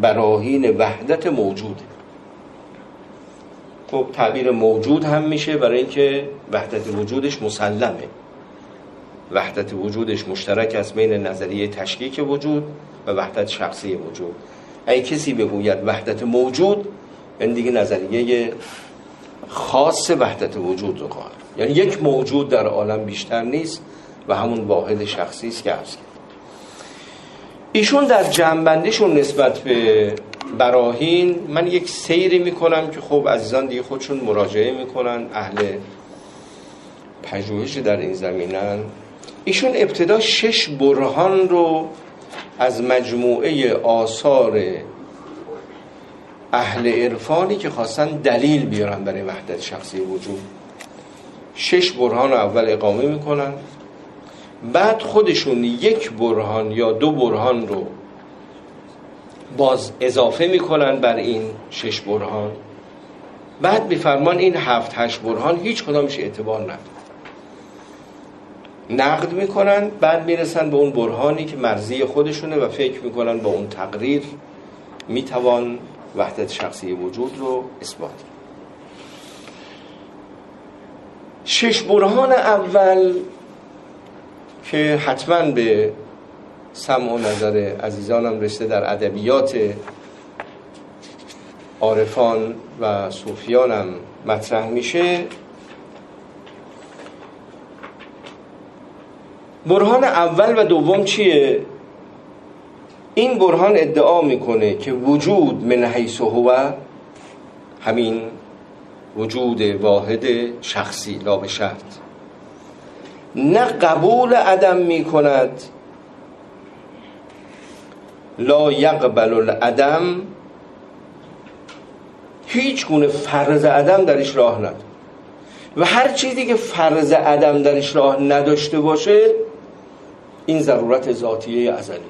براهین وحدت موجود. خب تعبیر موجود هم میشه برای اینکه وحدت وجودش مسلمه. وحدت وجودش مشترک است بین نظریه تشکیک وجود و وحدت شخصی وجود. اگه کسی بگوید وحدت موجود این دیگه نظریه خاص وحدت وجود رو خواهد یعنی یک موجود در عالم بیشتر نیست و همون واحد شخصی است که هست. ایشون در جنبندیشون نسبت به براهین من یک سیری می‌کنم که خب عزیزان دیگه خودشون مراجعه می‌کنن اهل پژوهش در این زمینن ایشون ابتدا شش برهان رو از مجموعه آثار اهل عرفانی که خواستن دلیل بیارن برای وحدت شخصی وجود. شش برهان اول اقامه می‌کنن. بعد خودشون یک برهان یا دو برهان رو باز اضافه می‌کنن بر این شش برهان. بعد میفرمان این هفت هشت برهان هیچ کدامش اعتبار نداره. نقد می‌کنن بعد می‌رسن به اون برهانی که مرزی خودشونه و فکر می‌کنن با اون تقریر می‌توان وحدت شخصی وجود رو اثبات شش برهان اول که حتما به سمع و نظر عزیزانم رسته در ادبیات عارفان و صوفیانم مطرح میشه. برهان اول و دوم چیه؟ این برهان ادعا می‌کنه که وجود من حیث هو همین وجود واحد شخصی لا به شرط نه قبول عدم می‌کند. لا یقبل العدم. هیچ گونه فرض عدم درش راه نداره. و هر چیزی که فرض عدم درش راه نداشته باشه این ضرورت ذاتیه ازلیه.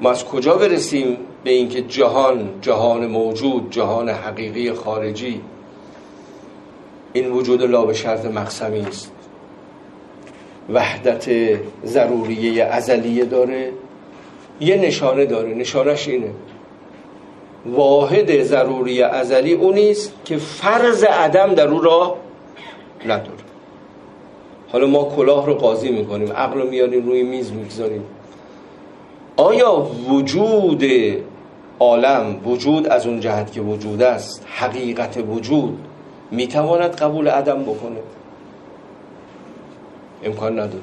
ما از کجا برسیم به اینکه جهان جهان موجود جهان حقیقی خارجی این وجود لا به شرط مقسمی است. وحدت ضروریه ازلیه داره یه نشانه داره نشانش اینه. واحد ضروری ازلی اونیست که فرض عدم در او را نداره. حالا ما کلاه رو قاضی می‌کنیم عقل رو میاریم روی میز می‌گذاریم. آیا وجود عالم وجود از اون جهت که وجود است حقیقت وجود می‌تواند قبول عدم بکنه؟ امکان نداره.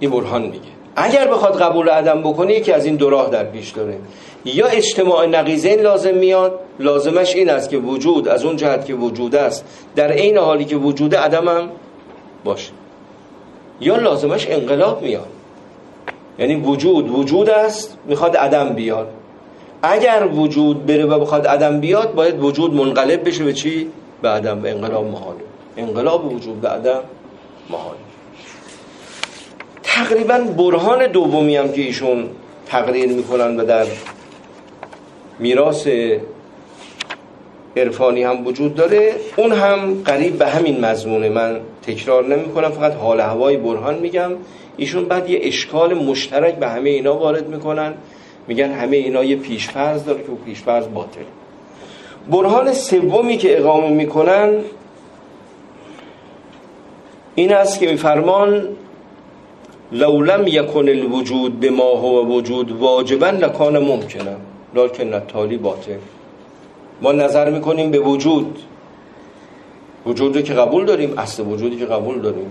این برهان میگه. اگر بخواد قبول عدم بکنه یکی از این دو راه در پیش داره. یا اجتماع نقیزین لازم میاد لازمش این است که وجود از اون جهت که وجود است در این حالی که وجود عدم هم باشه یا لازمش انقلاب میاد. یعنی وجود وجود است می‌خواد عدم بیاد. اگر وجود بره و بخواد عدم بیاد باید وجود منقلب بشه به چی؟ به عدم به انقلاب محاله انقلاب وجود به عدم محاله تقریبا برهان دومی هم که ایشون تقریر می‌کنن و در میراث عرفانی هم وجود داره. اون هم قریب به همین مضمونه من تکرار نمی کنم فقط حال هوای برهان میگم. ایشون بعد یه اشکال مشترک به همه اینا وارد می‌کنن. میگن همه اینا یه پیشفرض داره که پیشفرض باطل. برهان سومی که اقامه می‌کنن این است که میفرمان لولم یکن الوجود به ما هو وجود واجبا لکان ممکنه لکن تالی باطل. ما نظر می‌کنیم به وجود. وجودی که قبول داریم اصل وجودی که قبول داریم.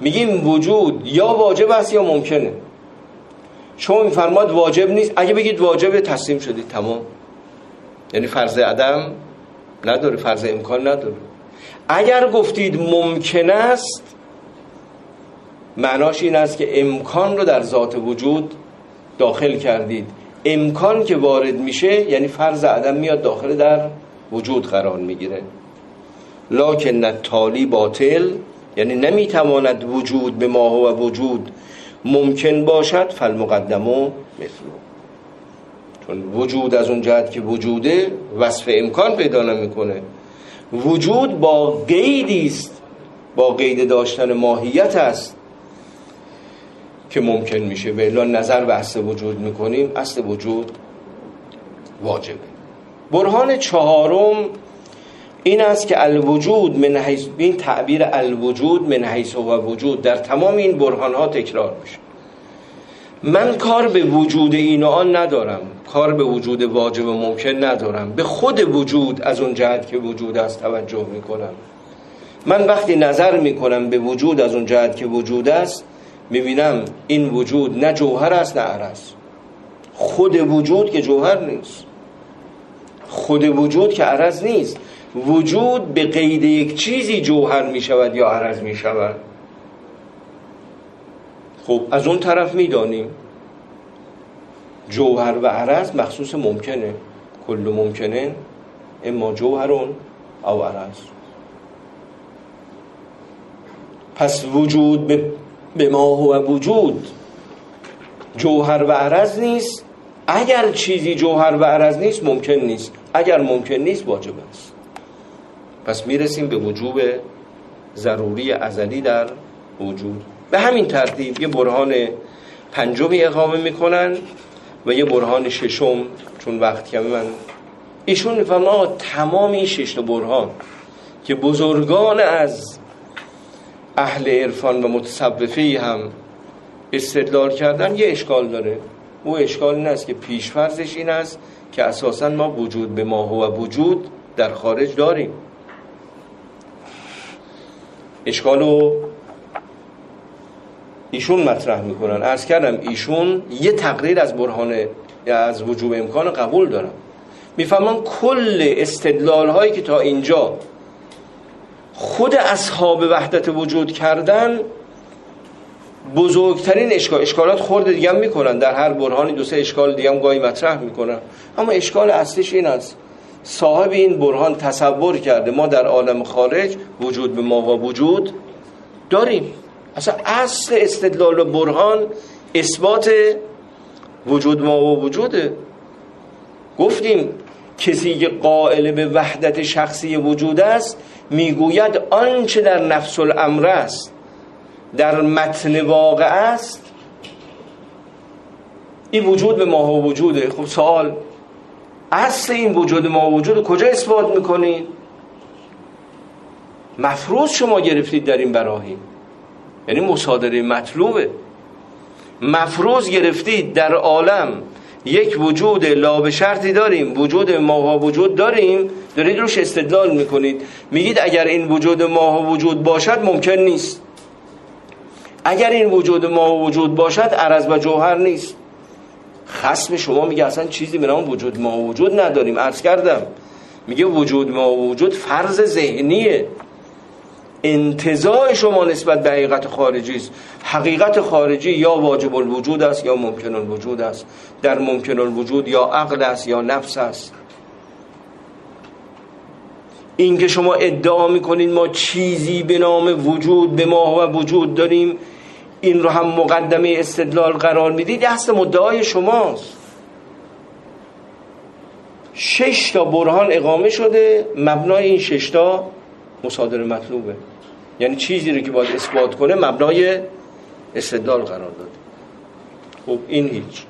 میگیم وجود یا واجب است یا ممکنه. شما میفرماد واجب نیست. اگه بگید واجب تسلیم شدید. تمام. یعنی فرض عدم نداره فرض امکان نداره. اگر گفتید ممکن است معناش این است که امکان رو در ذات وجود داخل کردید. امکان که وارد میشه یعنی فرض عدم میاد داخل در وجود قرار می‌گیره. لکن تالی باطل یعنی نمی‌تواند وجود به ما و وجود ممکن باشد فالمقدمو مثلو. چون وجود از اون جهت که وجوده وصف امکان پیدا نمی‌کنه. وجود با قیدی است. با قید داشتن ماهیت است. که ممکن میشه. و الا نظر به اصل وجود می‌کنیم اصل وجود واجبه. برهان چهارم این است که الوجود من حیث این تعبیر الوجود من حیث و وجود در تمام این برهان ها تکرار میشه. من کار به وجود این و آن ندارم. کار به وجود واجب و ممکن ندارم. به خود وجود از اون جهت که وجود است توجه می‌کنم. من وقتی نظر می‌کنم به وجود از اون جهت که وجود است می‌بینم این وجود نه جوهر است نه عرض. خود وجود که جوهر نیست. خود وجود که عرض نیست. وجود به قید یک چیزی جوهر می شود یا عرض می شود خب از اون طرف می‌دانیم. جوهر و عرض مخصوص ممکنه. کل ممکنه اما جوهرون او عرض. پس وجود به به ما هو وجود. جوهر و عرض نیست. اگر چیزی جوهر و عرض نیست ممکن نیست. اگر ممکن نیست واجب است. پس می‌رسیم به وجوب ضروری ازلی در وجود. به همین ترتیب یه برهان پنجمی اقامه می‌کنن و یه برهان ششم. چون وقت کمی من ایشون ما تمام این شش برهان که بزرگان از اهل عرفان و متصوفی هم استدلال کردن یه اشکال داره. او اشکال این است که پیشفرزش این است که اساسا ما وجود به ما و وجود در خارج داریم. اشکال رو ایشون مطرح می‌کنن. ارز کردم ایشون یه تقریر از برهان از وجوب امکان قبول دارم می‌فهمن کل استدلال هایی که تا اینجا خود اصحاب وحدت وجود کردن بزرگترین اشکال اشکالات خورده دیگه هم می‌کنن. در هر برهانی دو سه اشکال دیگه هم گاهی مطرح می‌کنن. اما اشکال اصلیش این است. صاحب این برهان تصور کرده ما در عالم خارج وجود به ما و وجود داریم. اصلا اصل استدلال برهان اثبات وجود ما و وجوده. گفتیم کسی که قائل به وحدت شخصی وجود است می‌گوید آنچه در نفس الامر است در متن واقع است. این وجود به ما وجوده. خب سوال اصل این وجود ما وجود کجا اثبات می‌کنید؟ مفروض شما گرفتید در این براهین یعنی مصادره مطلوبه. مفروض گرفتید در عالم. یک وجود لا شرطی داریم. وجود ما و وجود داریم. دارید روش استدلال می‌کنید. میگید اگر این وجود ما و وجود باشد ممکن نیست. اگر این وجود ما وجود باشد عرض و جوهر نیست. خصم شما میگه اصلا چیزی به وجود ما وجود نداریم. عرض کردم. میگه وجود ما وجود فرض ذهنیه. انتظاع شما نسبت به حقیقت خارجی است. حقیقت خارجی یا واجب الوجود است یا ممکن الوجود است. در ممکن الوجود یا عقل است یا نفس است. این که شما ادعا می‌کنید ما چیزی به نام وجود به ما و وجود داریم این رو هم مقدمه استدلال قرار می‌دید دست مدعای شماست. شش تا برهان اقامه شده مبنای این شش تا مصادر مطلوبه. یعنی چیزی رو که باید اثبات کنه مبنای استدلال قرار داده. خب این هیچ.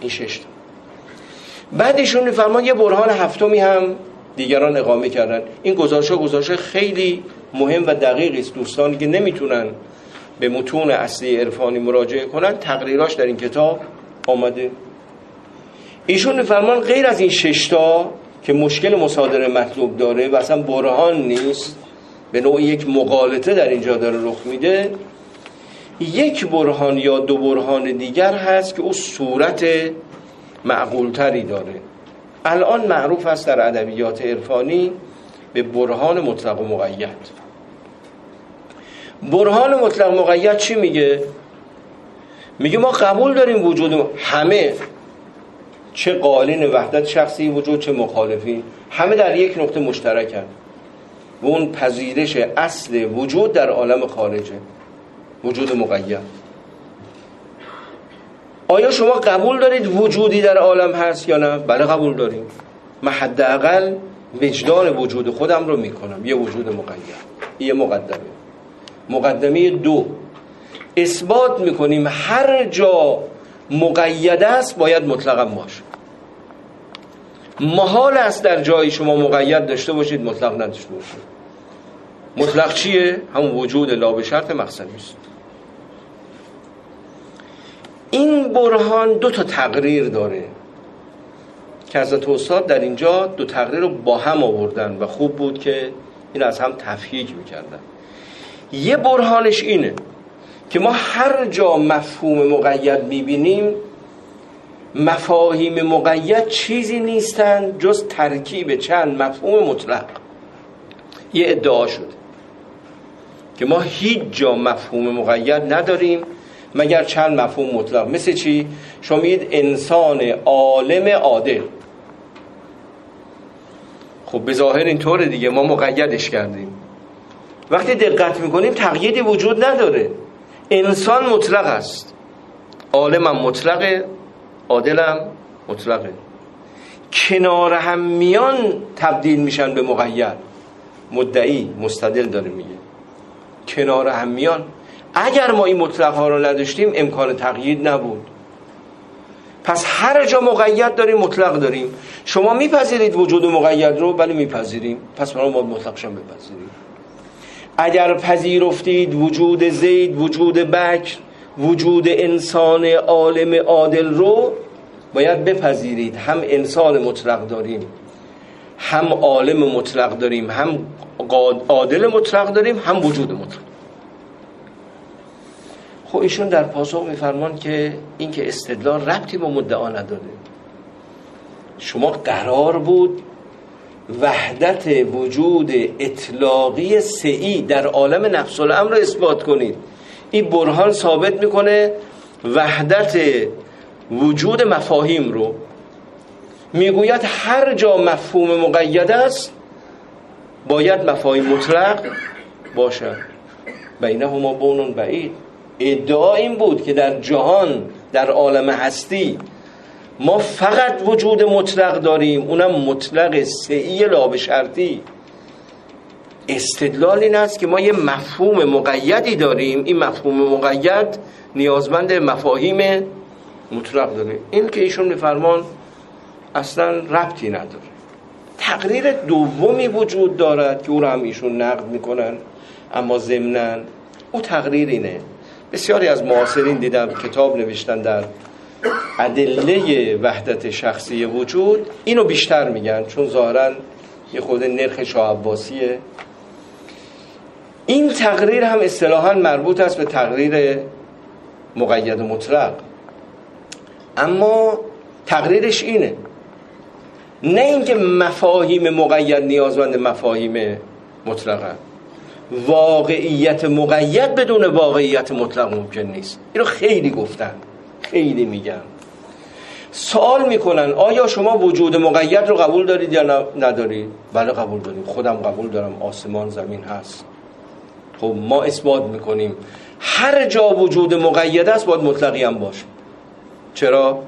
این شش تا. بعد ایشون فرمان یه برهان هفتمی هم دیگران اقامه کردن. این گزارش گزارش خیلی مهم و دقیقی است دوستانی که نمی‌تونن به متون اصلی عرفانی مراجعه کنن تقریراش در این کتاب آمده. ایشون فرمان غیر از این ششتا که مشکل مصادره مطلوب داره و اصلا برهان نیست به نوع یک مقالطه در اینجا داره رخ میده یک برهان یا دو برهان دیگر هست که او صورت معقولتری داره. الان معروف است در ادبیات عرفانی به برهان مطلق و مقید. برهان مطلق مقید چی میگه؟ میگه ما قبول داریم وجود همه چه قالین وحدت شخصی وجود چه مخالفین. همه در یک نقطه مشترکن. و اون پذیرش اصل وجود در عالم خارجه. وجود مقید آیا شما قبول دارید وجودی در عالم هست یا نه؟ بله قبول داریم. من حداقل وجدان وجود خودم رو می‌کنم. یه وجود مقید یه مقدمه. مقدمه دو. اثبات می‌کنیم هر جا مقید است باید مطلقا باشه. محال است در جایی شما مقید داشته باشید مطلق نداشته باشید. مطلق چیه؟ همون وجود لا به شرط مقصدی است. این برهان دو تا تقریر داره. که حضرت استاد در اینجا دو تقریر رو با هم آوردن و خوب بود که این از هم تفکیک می‌کردن. یه برهانش اینه که ما هر جا مفهوم مقید می‌بینیم مفاهیم مقید چیزی نیستند جز ترکیب چند مفهوم مطلق. یه ادعا شده که ما هیچ جا مفهوم مقید نداریم مگر چند مفهوم مطلق. مثل چی؟ شما انسان عالم عادل. خب به ظاهر اینطوره دیگه ما مقیدش کردیم. وقتی دقت می‌کنیم تقییدی وجود نداره. انسان مطلق است. عالمم مطلقه. عادلم مطلقه. کنار هم میان تبدیل میشن به مقید. مدعی مستدل داره میگه. کنار هم میان. اگر ما این مطلق ها رو نداشتیم امکان تقیید نبود. پس هر جا مقید داریم مطلق داریم. شما میپذیرید وجود مقید رو؟ بله میپذیریم. پس ما باید مطلقشم بپذیریم اگر پذیرفتید وجود زید وجود بکر وجود انسان عالم عادل رو باید بپذیرید. هم انسان مطلق داریم هم عالم مطلق داریم هم عادل مطلق داریم هم وجود مطلق. خب ایشون در پاسخ میفرمان که این که استدلال ربطی با مدعا نداره. شما قرار بود وحدت وجود اطلاقی سعی در عالم نفس الامر رو اثبات کنید. این برهان ثابت می‌کنه وحدت وجود مفاهیم رو. می‌گوید هر جا مفهوم مقید است باید مفاهیم مطلق باشد. بینهما بونون بعید. ادعا این بود که در جهان در عالم هستی ما فقط وجود مطلق داریم. اونم مطلق سعی لاب شرطی استدلال این است که ما یه مفهوم مقیدی داریم. این مفهوم مقید نیازمند مفاهیم مطلق داره. این که ایشون میفرمان اصلا ربطی نداره. تقریر دومی وجود دارد که او را هم ایشون نقد می‌کنن اما ضمنا او تقریر اینه. بسیاری از معاصرین دیدم کتاب نوشتن در ادله وحدت شخصی وجود. اینو بیشتر میگن چون ظاهرا یه خود نرخ شاه این تقریر هم اصطلاحا مربوط است به تقریر مقید مطلق. اما تقریرش اینه. نه اینکه مفاهیم مقید نیازمند مفاهیم مطلقه واقعیت مقید بدون واقعیت مطلق ممکن نیست. اینو خیلی گفتن. خیلی میگن. سوال می‌کنن آیا شما وجود مقید رو قبول دارید یا ندارید؟ بله قبول داریم. خودم قبول دارم. آسمان زمین هست. خب ما اثبات می‌کنیم. هر جا وجود مقید است باید مطلقی هم باشه. چرا؟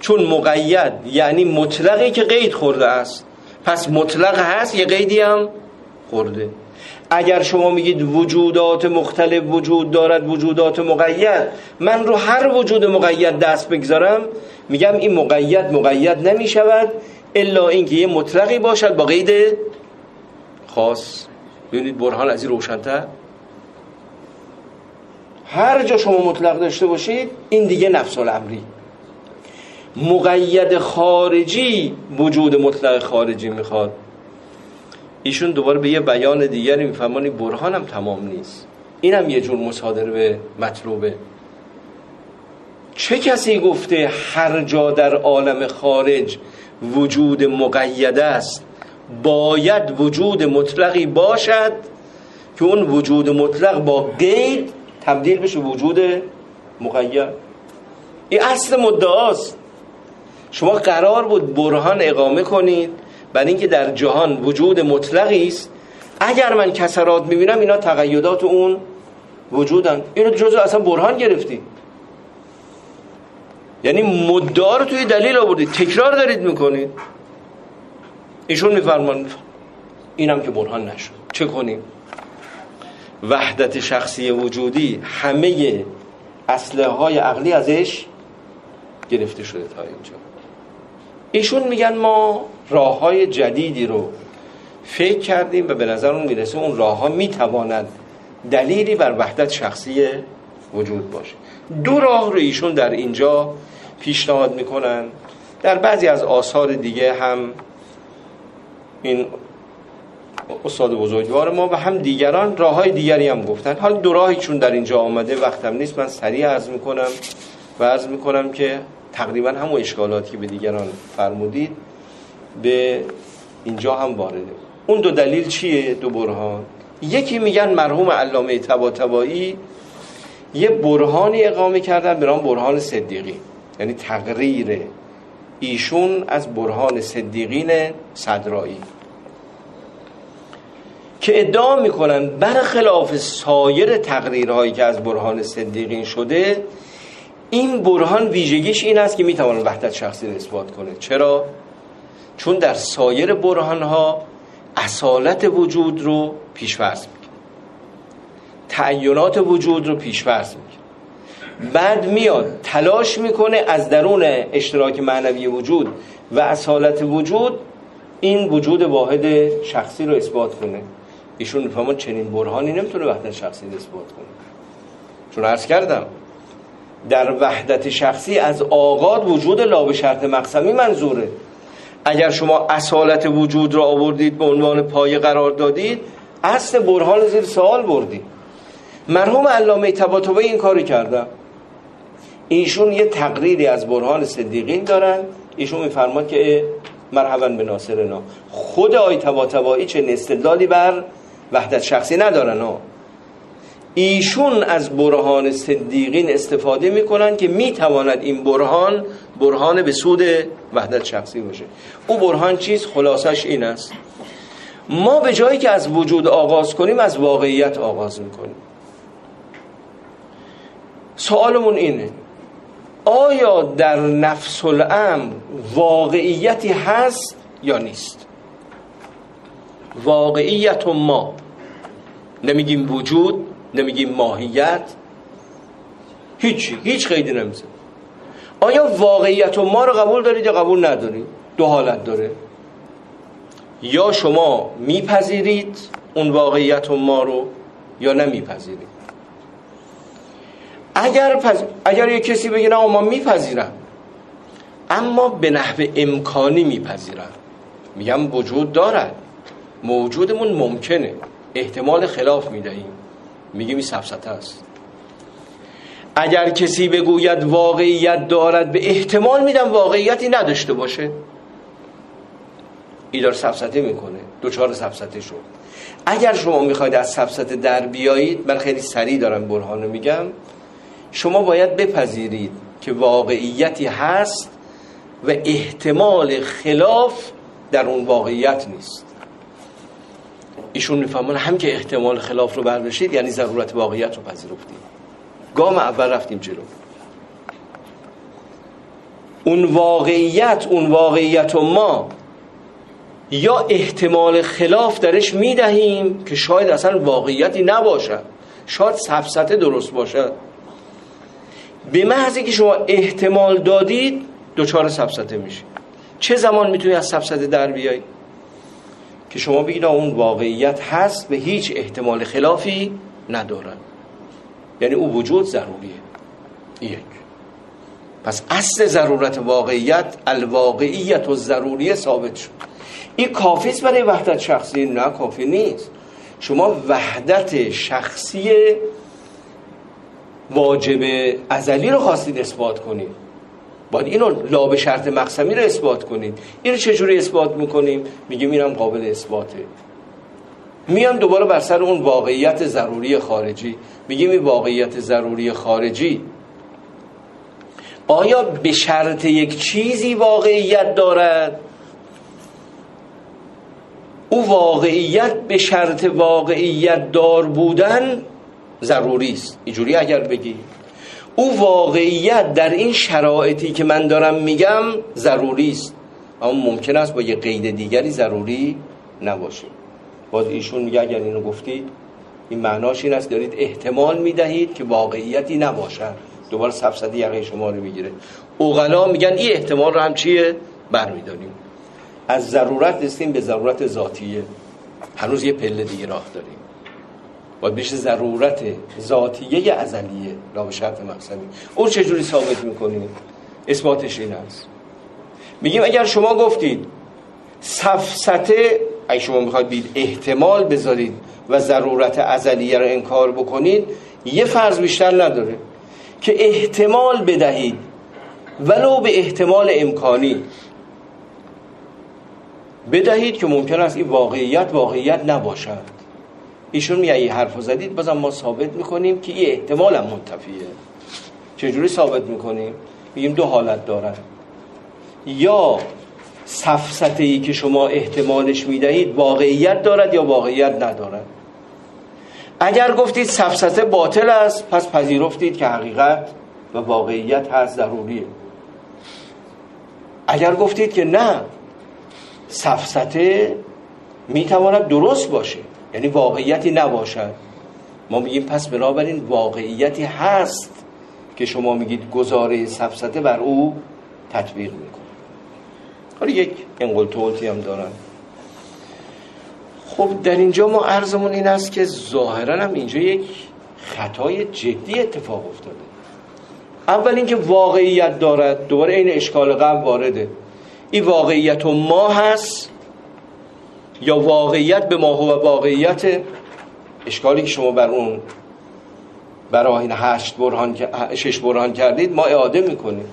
چون مقید یعنی مطلقی که قید خورده است. پس مطلق هست یه قیدی هم خورده. اگر شما میگید وجودات مختلف وجود دارد وجودات مقید من رو هر وجود مقید دست بگذارم میگم این مقید مقید نمی‌شود الا اینکه یه مطلقی باشد با قید خاص. ببینید برهان از این روشنتر؟ هر جا شما مطلق داشته باشید این دیگه نفس الامری. مقید خارجی وجود مطلق خارجی می‌خواد. ایشون دوباره به یه بیان دیگری میفهمانی برهان هم تمام نیست. اینم یه جور مصادره به مطلوبه. چه کسی گفته هر جا در عالم خارج وجود مقید است؟ باید وجود مطلقی باشد که اون وجود مطلق با قید تبدیل بشه وجود مقید. این اصل مدعاست شما قرار بود برهان اقامه کنید برای اینکه در جهان وجود مطلقی است. اگر من کسرات می‌بینم اینا تقیدات اون وجودن. اینو جزء اصلا برهان گرفتی یعنی مدعا رو توی دلیل آوردید تکرار دارید می‌کنید. ایشون میفرمان اینم که برهان نشد. چه کنیم؟ وحدت شخصی وجودی همه اصله های عقلی ازش گرفته شده تا اینجا. ایشون میگن ما راه های جدیدی رو فکر کردیم و به نظر اون می‌رسه اون راه ها می‌تواند دلیلی بر وحدت شخصی وجود باشه. دو راه رو ایشون در اینجا پیشنهاد می‌کنن. در بعضی از آثار دیگه هم این استاد بزرگوار ما و هم دیگران راه های دیگری هم گفتن. حال دو راهی چون در اینجا آمده وقتم نیست من سریع عرض می‌کنم و عرض می‌کنم که تقریبا همون اشکالاتی که به دیگران فرمودید به اینجا هم وارده. اون دو دلیل چیه دو برهان؟ یکی میگن مرحوم علامه تباتبایی یه برهانی اقامه کردن به نام برهان صدیقی. یعنی تقریر ایشون از برهان صدیقین صدرایی. که ادعا می‌کنن برخلاف سایر تقریرهایی که از برهان صدیقین شده این برهان ویژگیش این است که می‌تواند وحدت شخصی رو اثبات کنه. چرا؟ چون در سایر برهان ها اصالت وجود رو پیشورز می‌کنه. تعینات وجود رو پیشورز می‌کنه. بعد میاد تلاش می‌کنه از درون اشتراک معنوی وجود و اصالت وجود این وجود واحد شخصی رو اثبات کنه. ایشون میفهمون چنین برهانی نمی‌تونه وحدت شخصی اثبات کنه. چون عرض کردم در وحدت شخصی از آغاد وجود لا شرط مقسمی منظوره. اگر شما اصالت وجود را آوردید به عنوان پایه قرار دادید اصل برهان زیر سوال بردید مرحوم علامه طباطبایی این کاری کردن ایشون یه تقریری از برهان صدیقین دارن. ایشون میفرماد که مرحبا به ناصرنا خود آی طباطبایی چه استدلالی بر وحدت شخصی ندارن ها ایشون از برهان صدیقین استفاده می‌کنن که می‌تواند این برهان برهان به سود وحدت شخصی باشه. او برهان چیست خلاصش این است. ما به جایی که از وجود آغاز کنیم از واقعیت آغاز می‌کنیم. سوالمون اینه آیا در نفس الامر واقعیتی هست یا نیست؟ واقعیت ما. نمیگیم وجود نمیگیم ماهیت. هیچی هیچ قیدی نمیزه آیا واقعیت ما رو قبول دارید یا قبول ندارید؟ دو حالت داره. یا شما میپذیرید اون واقعیت ما رو یا نمیپذیرید. اگر, پز... اگر یه کسی بگه نه ما میپذیرم. اما به نحو امکانی میپذیرم. میگم وجود دارد. موجودمون ممکنه. احتمال خلاف می‌دهیم. میگیم این سفسته است. اگر کسی بگوید واقعیت دارد به احتمال میدم واقعیتی نداشته باشه. ای داره سفسته می‌کنه. دوچار سفسته شد. اگر شما می‌خواید از سفسته در بیایید من خیلی سریع دارم برهانو میگم. شما باید بپذیرید که واقعیتی هست و احتمال خلاف در اون واقعیت نیست. ایشون میفهمون هم که احتمال خلاف رو برداشتید یعنی ضرورت واقعیت رو پذیرفتید گام اول رفتیم جلو. اون واقعیت اون واقعیت و ما یا احتمال خلاف درش می‌دهیم که شاید اصلا واقعیتی نباشد. شاید سفسته درست باشد. به محضی که شما احتمال دادید دوچار سفسته میشید. چه زمان می‌تونی از سفسته در بیایید که شما بگید اون واقعیت هست و هیچ احتمال خلافی ندارن. یعنی او وجود ضروریه. یک. پس اصل ضرورت واقعیت الواقعیت و ضروریه ثابت شد. این کافیست برای وحدت شخصی؟ نه کافی نیست. شما وحدت شخصی واجب ازلی رو خواستید اثبات کنید. باید اینو لا به شرط مقسمی رو اثبات کنید. اینو چجوری اثبات می‌کنیم؟ میگیم اینم قابل اثباته. میام دوباره بر سر اون واقعیت ضروری خارجی. میگیم این واقعیت ضروری خارجی. آیا به شرط یک چیزی واقعیت دارد؟ او واقعیت به شرط واقعیت دار بودن ضروری است. اینجوری اگر بگی. او واقعیت در این شرایطی که من دارم میگم ضروری است. اما ممکن است با یه قید دیگری ضروری نباشه. باز ایشون میگه اگر اینو گفتید این معناش این است دارید احتمال می‌دهید که واقعیتی نباشد. دوباره سفسدی یقه شما رو می‌گیره. اوغلا میگن این احتمال رو هم چیه؟ برمیداریم. از ضرورت رسیم به ضرورت ذاتیه. هنوز یه پله دیگه راه داریم. باید بشه ضرورت ذاتیه ازلیه لا به شرط مقصدی. اون چجوری ثابت می‌کنیم اثباتش این است. میگیم اگر شما گفتید سفسته اگه شما می‌خواید بید احتمال بذارید و ضرورت ازلیه رو انکار بکنید یه فرض بیشتر نداره که احتمال بدهید ولو به احتمال امکانی. بدهید که ممکن است این واقعیت واقعیت نباشد. ایشون میگه این حرف زدید بازم ما ثابت می‌کنیم که این احتمال هم منتفیه. چجوری ثابت می‌کنیم؟ میگیم دو حالت دارن. یا سفسته ای که شما احتمالش می‌دهید واقعیت دارد یا واقعیت ندارد؟ اگر گفتید سفسته باطل است پس پذیرفتید که حقیقت و واقعیت هست ضروریه. اگر گفتید که نه سفسته می‌تواند درست باشه. یعنی واقعیتی نباشد. ما میگیم پس بنابراین واقعیتی هست که شما میگید گزاره سفسته بر او تطبیق می‌کنه. حالا یک انقلتولتی هم دارن خب در اینجا ما عرضمون این است که ظاهرا هم اینجا یک خطای جدی اتفاق افتاده. اول اینکه واقعیت دارد دوباره این اشکال قبل وارده. این واقعیت و ما هست یا واقعیت به ما و واقعیت اشکالی که شما بر اون برای این هشت برهان شش برهان کردید ما اعاده می‌کنیم.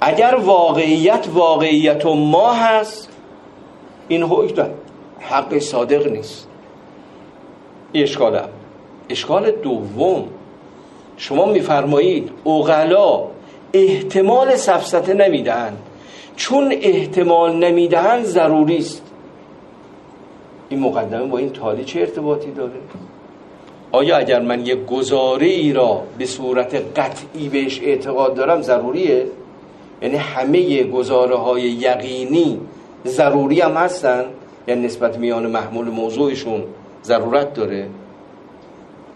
اگر واقعیت واقعیت و ما هست این حکم حق صادق نیست. اشکال اشکال دوم شما میفرمایید اغلا احتمال سفسته نمی‌دهند. چون احتمال نمی‌دهند ضروری است. این مقدمه با این تالی چه ارتباطی داره؟ آیا اگر من یک گزاره ای را به صورت قطعی بهش اعتقاد دارم ضروریه؟ یعنی همه گزاره های یقینی ضروری هم هستن؟ یعنی نسبت میان محمول موضوعشون ضرورت داره؟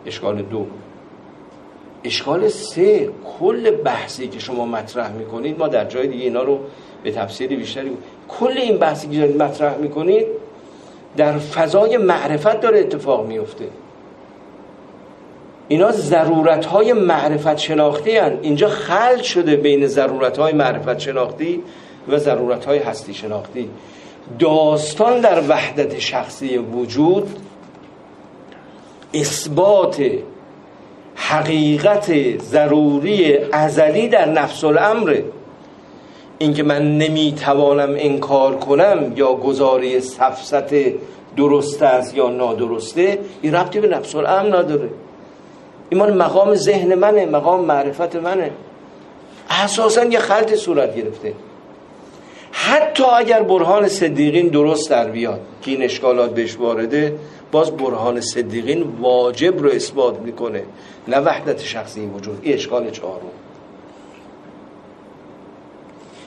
اشکال دو. اشکال سه کل بحثی که شما مطرح می‌کنید ما در جای دیگه اینا رو به تفسیر بیشتری کل این بحثی که مطرح می‌کنید در فضای معرفت داره اتفاق میفته. اینا ضرورت های معرفت شناختی هن. اینجا خل شده بین ضرورت های معرفت شناختی و ضرورت های هستی شناختی. داستان در وحدت شخصی وجود اثبات حقیقت ضروری ازلی در نفس الامره اینکه من نمی‌توانم انکار کنم یا گزاره سفست درست است یا نادرسته این ربطی به نفس الامر نداره. ایمان مقام ذهن منه مقام معرفت منه. اساسا یه خلط صورت گرفته. حتی اگر برهان صدیقین درست در بیاد که این اشکالات بهش وارده باز برهان صدیقین واجب رو اثبات می‌کنه. نه وحدت شخصی وجود این اشکال چهارم.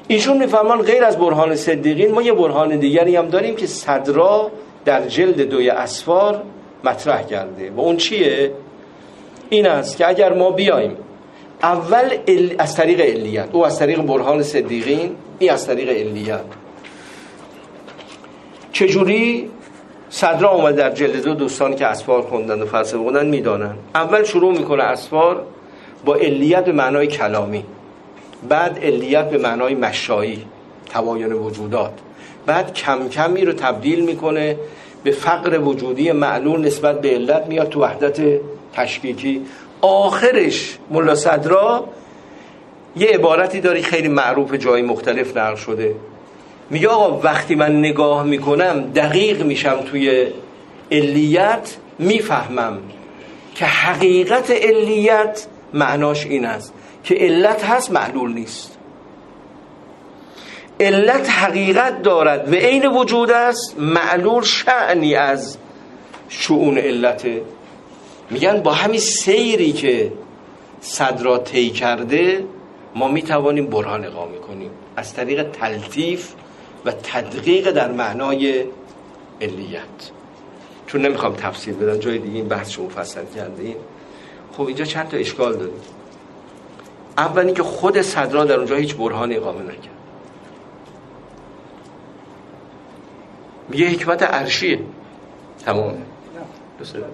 ایشون میفهمان غیر از برهان صدیقین ما یه برهان دیگری هم داریم که صدرا در جلد دوی اسفار مطرح کرده. و اون چیه؟ این است که اگر ما بیایم اول از طریق علیت. او از طریق برهان صدیقین این از طریق علیت. چجوری صدرا اومد در جلد دو دوستانی که اسفار خوندن و فلسفه خوندن می‌دانن. اول شروع می‌کنه اسفار با علیت به معنای کلامی. بعد علیت به معنای مشایی توایان وجودات. بعد کم کمی رو تبدیل می‌کنه به فقر وجودی معلول نسبت به علت میاد تو وحدت تشکیکی. آخرش ملا صدرا یه عبارتی داری خیلی معروف جای مختلف نقل شده. میگه آقا وقتی من نگاه می‌کنم دقیق میشم توی علیت می‌فهمم که حقیقت علیت معناش این است. که علت هست معلول نیست. علت حقیقت دارد و عین وجود است معلول شعنی از شعون علته میگن با همین سیری که صدرا طی کرده ما می‌توانیم برهان اقامه کنیم. از طریق تلطیف و تدقیق در معنای علیت. چون نمی‌خوام تفسیر بدم جای دیگه این بحث شما مفصل کردیم خب اینجا چند تا اشکال داریم. اولی که خود صدرا در اونجا هیچ برهانی اقامه نکرد. میگه حکمت عرشیه تمام. دوست دادم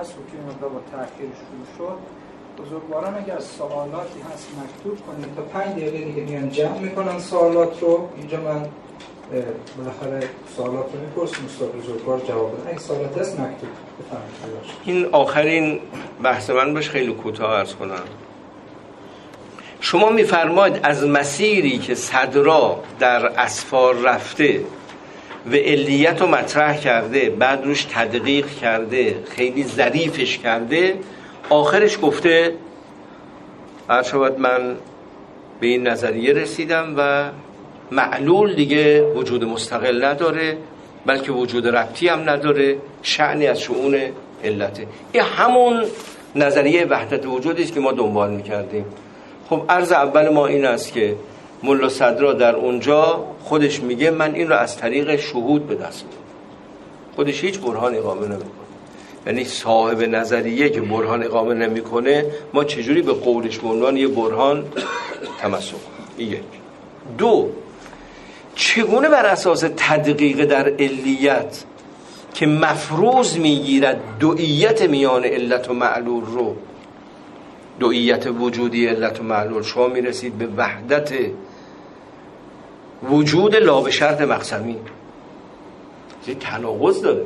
اصل که با تاخیر شروع شد بزرگواران اگر سوالاتی هست مکتوب کنید تا پنج دقیقه دیگه میان جمع می‌کنن سوالات رو. اینجا من بالاخره سوالات رو می‌پرسیم استاد بزرگوار جواب بدن این سوالات هست مکتوب این آخرین بحث من باش خیلی کوتاه عرض کنم. شما میفرماید از مسیری که صدرا در اسفار رفته و علیت رو مطرح کرده بعد روش تدقیق کرده خیلی ظریفش کرده آخرش گفته شود من به این نظریه رسیدم و معلول دیگه وجود مستقل نداره بلکه وجود ربطی هم نداره شعنی از شعون علته. این همون نظریه وحدت وجودی است که ما دنبال می‌کردیم. خب عرض اول ما این است که ملا صدرا در اونجا خودش میگه من این رو از طریق شهود به دست میارم خودش هیچ برهان اقامه نمی‌کنه. یعنی صاحب نظریه که برهان اقامه نمی‌کنه ما چجوری به قولش به عنوان یه برهان تمسک یک. دو چگونه بر اساس تدقیق در علیت که مفروض می‌گیرد دوئیت میان علت و معلول رو دوئیت وجودی علت و معلول. شما می‌رسید به وحدت وجود لا به شرط مقسمی. یه تناقض داره.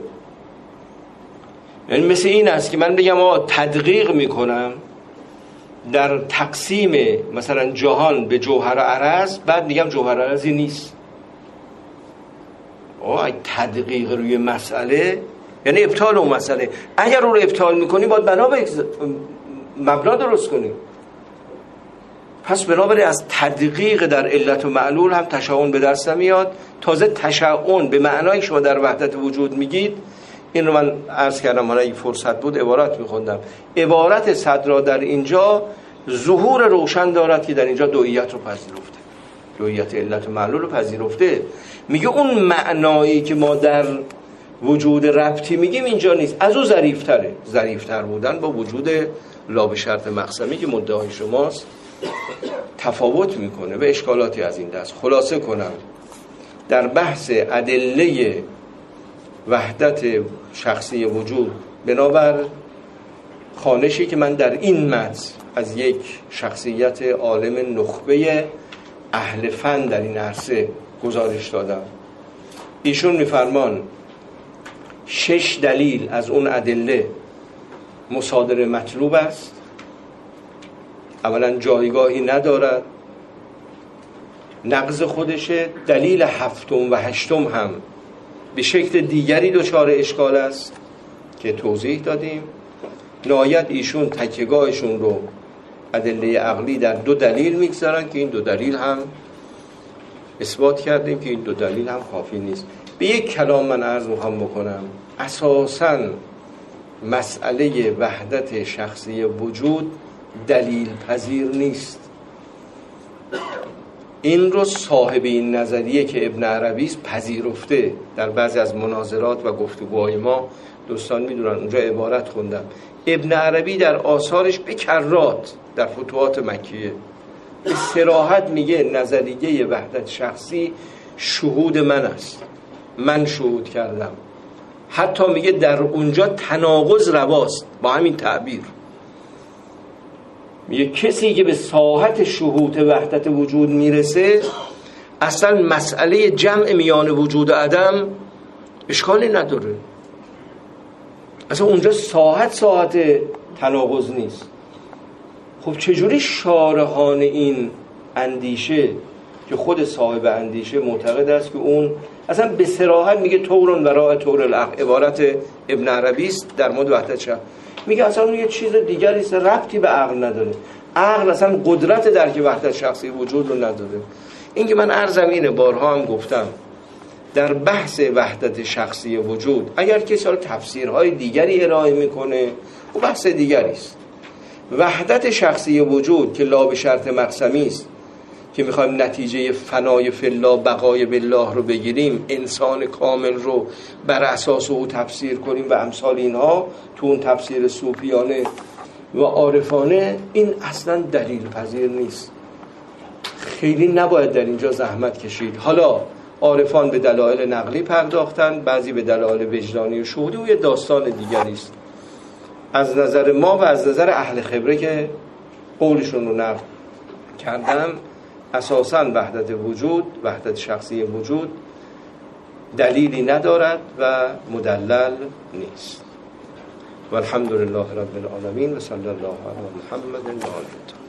یعنی مثل این است که من بگم آقا تدقیق می‌کنم در تقسیم مثلا جهان به جوهر عرض بعد میگم جوهر عرضی نیست. آه تدقیق روی مسئله یعنی ابطال اون مسئله. اگر رو ابطال می‌کنی باید بنا مبنا درست کنی پس بنابراین از تدقیق در علت و معلول هم تشعون به دست میاد تازه تشعون به معنای شما در وحدت وجود میگید. این رو من عرض کردم حالا این فرصت بود عبارت میخوندم. عبارت صدرا در اینجا ظهور روشن دارد که در اینجا دویت رو پذیرفته. دویت علت و معلول رو پذیرفته. میگه اون معنایی که ما در وجود ربطی میگیم اینجا نیست. از او ظریفتره. ظریفتر بودن با وجود لاب شرط مقسمی که مدعای شماست تفاوت می‌کنه به اشکالاتی از این دست. خلاصه کنم در بحث ادله وحدت شخصی وجود بنابر خانشی که من در این متن از یک شخصیت عالم نخبه اهل فن در این عرصه گزارش دادم. ایشون میفرمان شش دلیل از اون ادله مصادر مطلوب است. اولا جایگاهی ندارد. نقض خودشه دلیل هفتم و هشتم هم به شکل دیگری دچار اشکال است که توضیح دادیم. نهایت ایشون تکیگاهشون رو ادله عقلی در دو دلیل می‌گذارن که این دو دلیل هم اثبات کردیم که این دو دلیل هم کافی نیست. به یک کلام من عرض می‌خوام بکنم. اساسا مسئله وحدت شخصی وجود دلیل پذیر نیست. این رو صاحب این نظریه که ابن عربی پذیرفته در بعضی از مناظرات و گفتگوهای ما. دوستان می‌دونن اونجا عبارت خوندم. ابن عربی در آثارش به کرات در فتوحات مکیه به سراحت میگه نظریه وحدت شخصی شهود من است. من شهود کردم. حتی میگه در اونجا تناقض رواست. با همین تعبیر. میگه کسی که به ساحت شهود وحدت وجود می‌رسه اصلا مسئله جمع میان وجود عدم اشکالی نداره. اصلا اونجا ساحت ساحت تناقض نیست. خب چجوری شارحان این اندیشه که خود صاحب اندیشه معتقد است که اون اصلا به سراحت میگه طورون وراء طور العقل. عبارت ابن عربی است در مورد وحدت شخص میگه اصلا اون یه چیز دیگری است ربطی به عقل نداره. عقل اصلا قدرت درک وحدت شخصی وجود رو نداره. این که من ارزم اینه بارها هم گفتم در بحث وحدت شخصی وجود اگر کسی تفسیرهای دیگری ارائه می‌کنه و بحث دیگری است. وحدت شخصی وجود که لا به شرط مقسمی است که می‌خوایم نتیجه فنای فلا بقای بالله رو بگیریم انسان کامل رو بر اساس او تفسیر کنیم و امثال اینها تو اون تفسیر صوفیانه و عارفانه این اصلا دلیل پذیر نیست. خیلی نباید در اینجا زحمت کشید. حالا عارفان به دلایل نقلی پرداختن بعضی به دلایل وجدانی و شهودی و یه داستان دیگری است. از نظر ما و از نظر اهل خبره که قولشون رو نقل کردم اساسا وحدت وجود وحدت شخصی وجود دلیلی ندارد و مدلل نیست. و الحمد لله رب العالمین و صلی الله علی محمد و آله.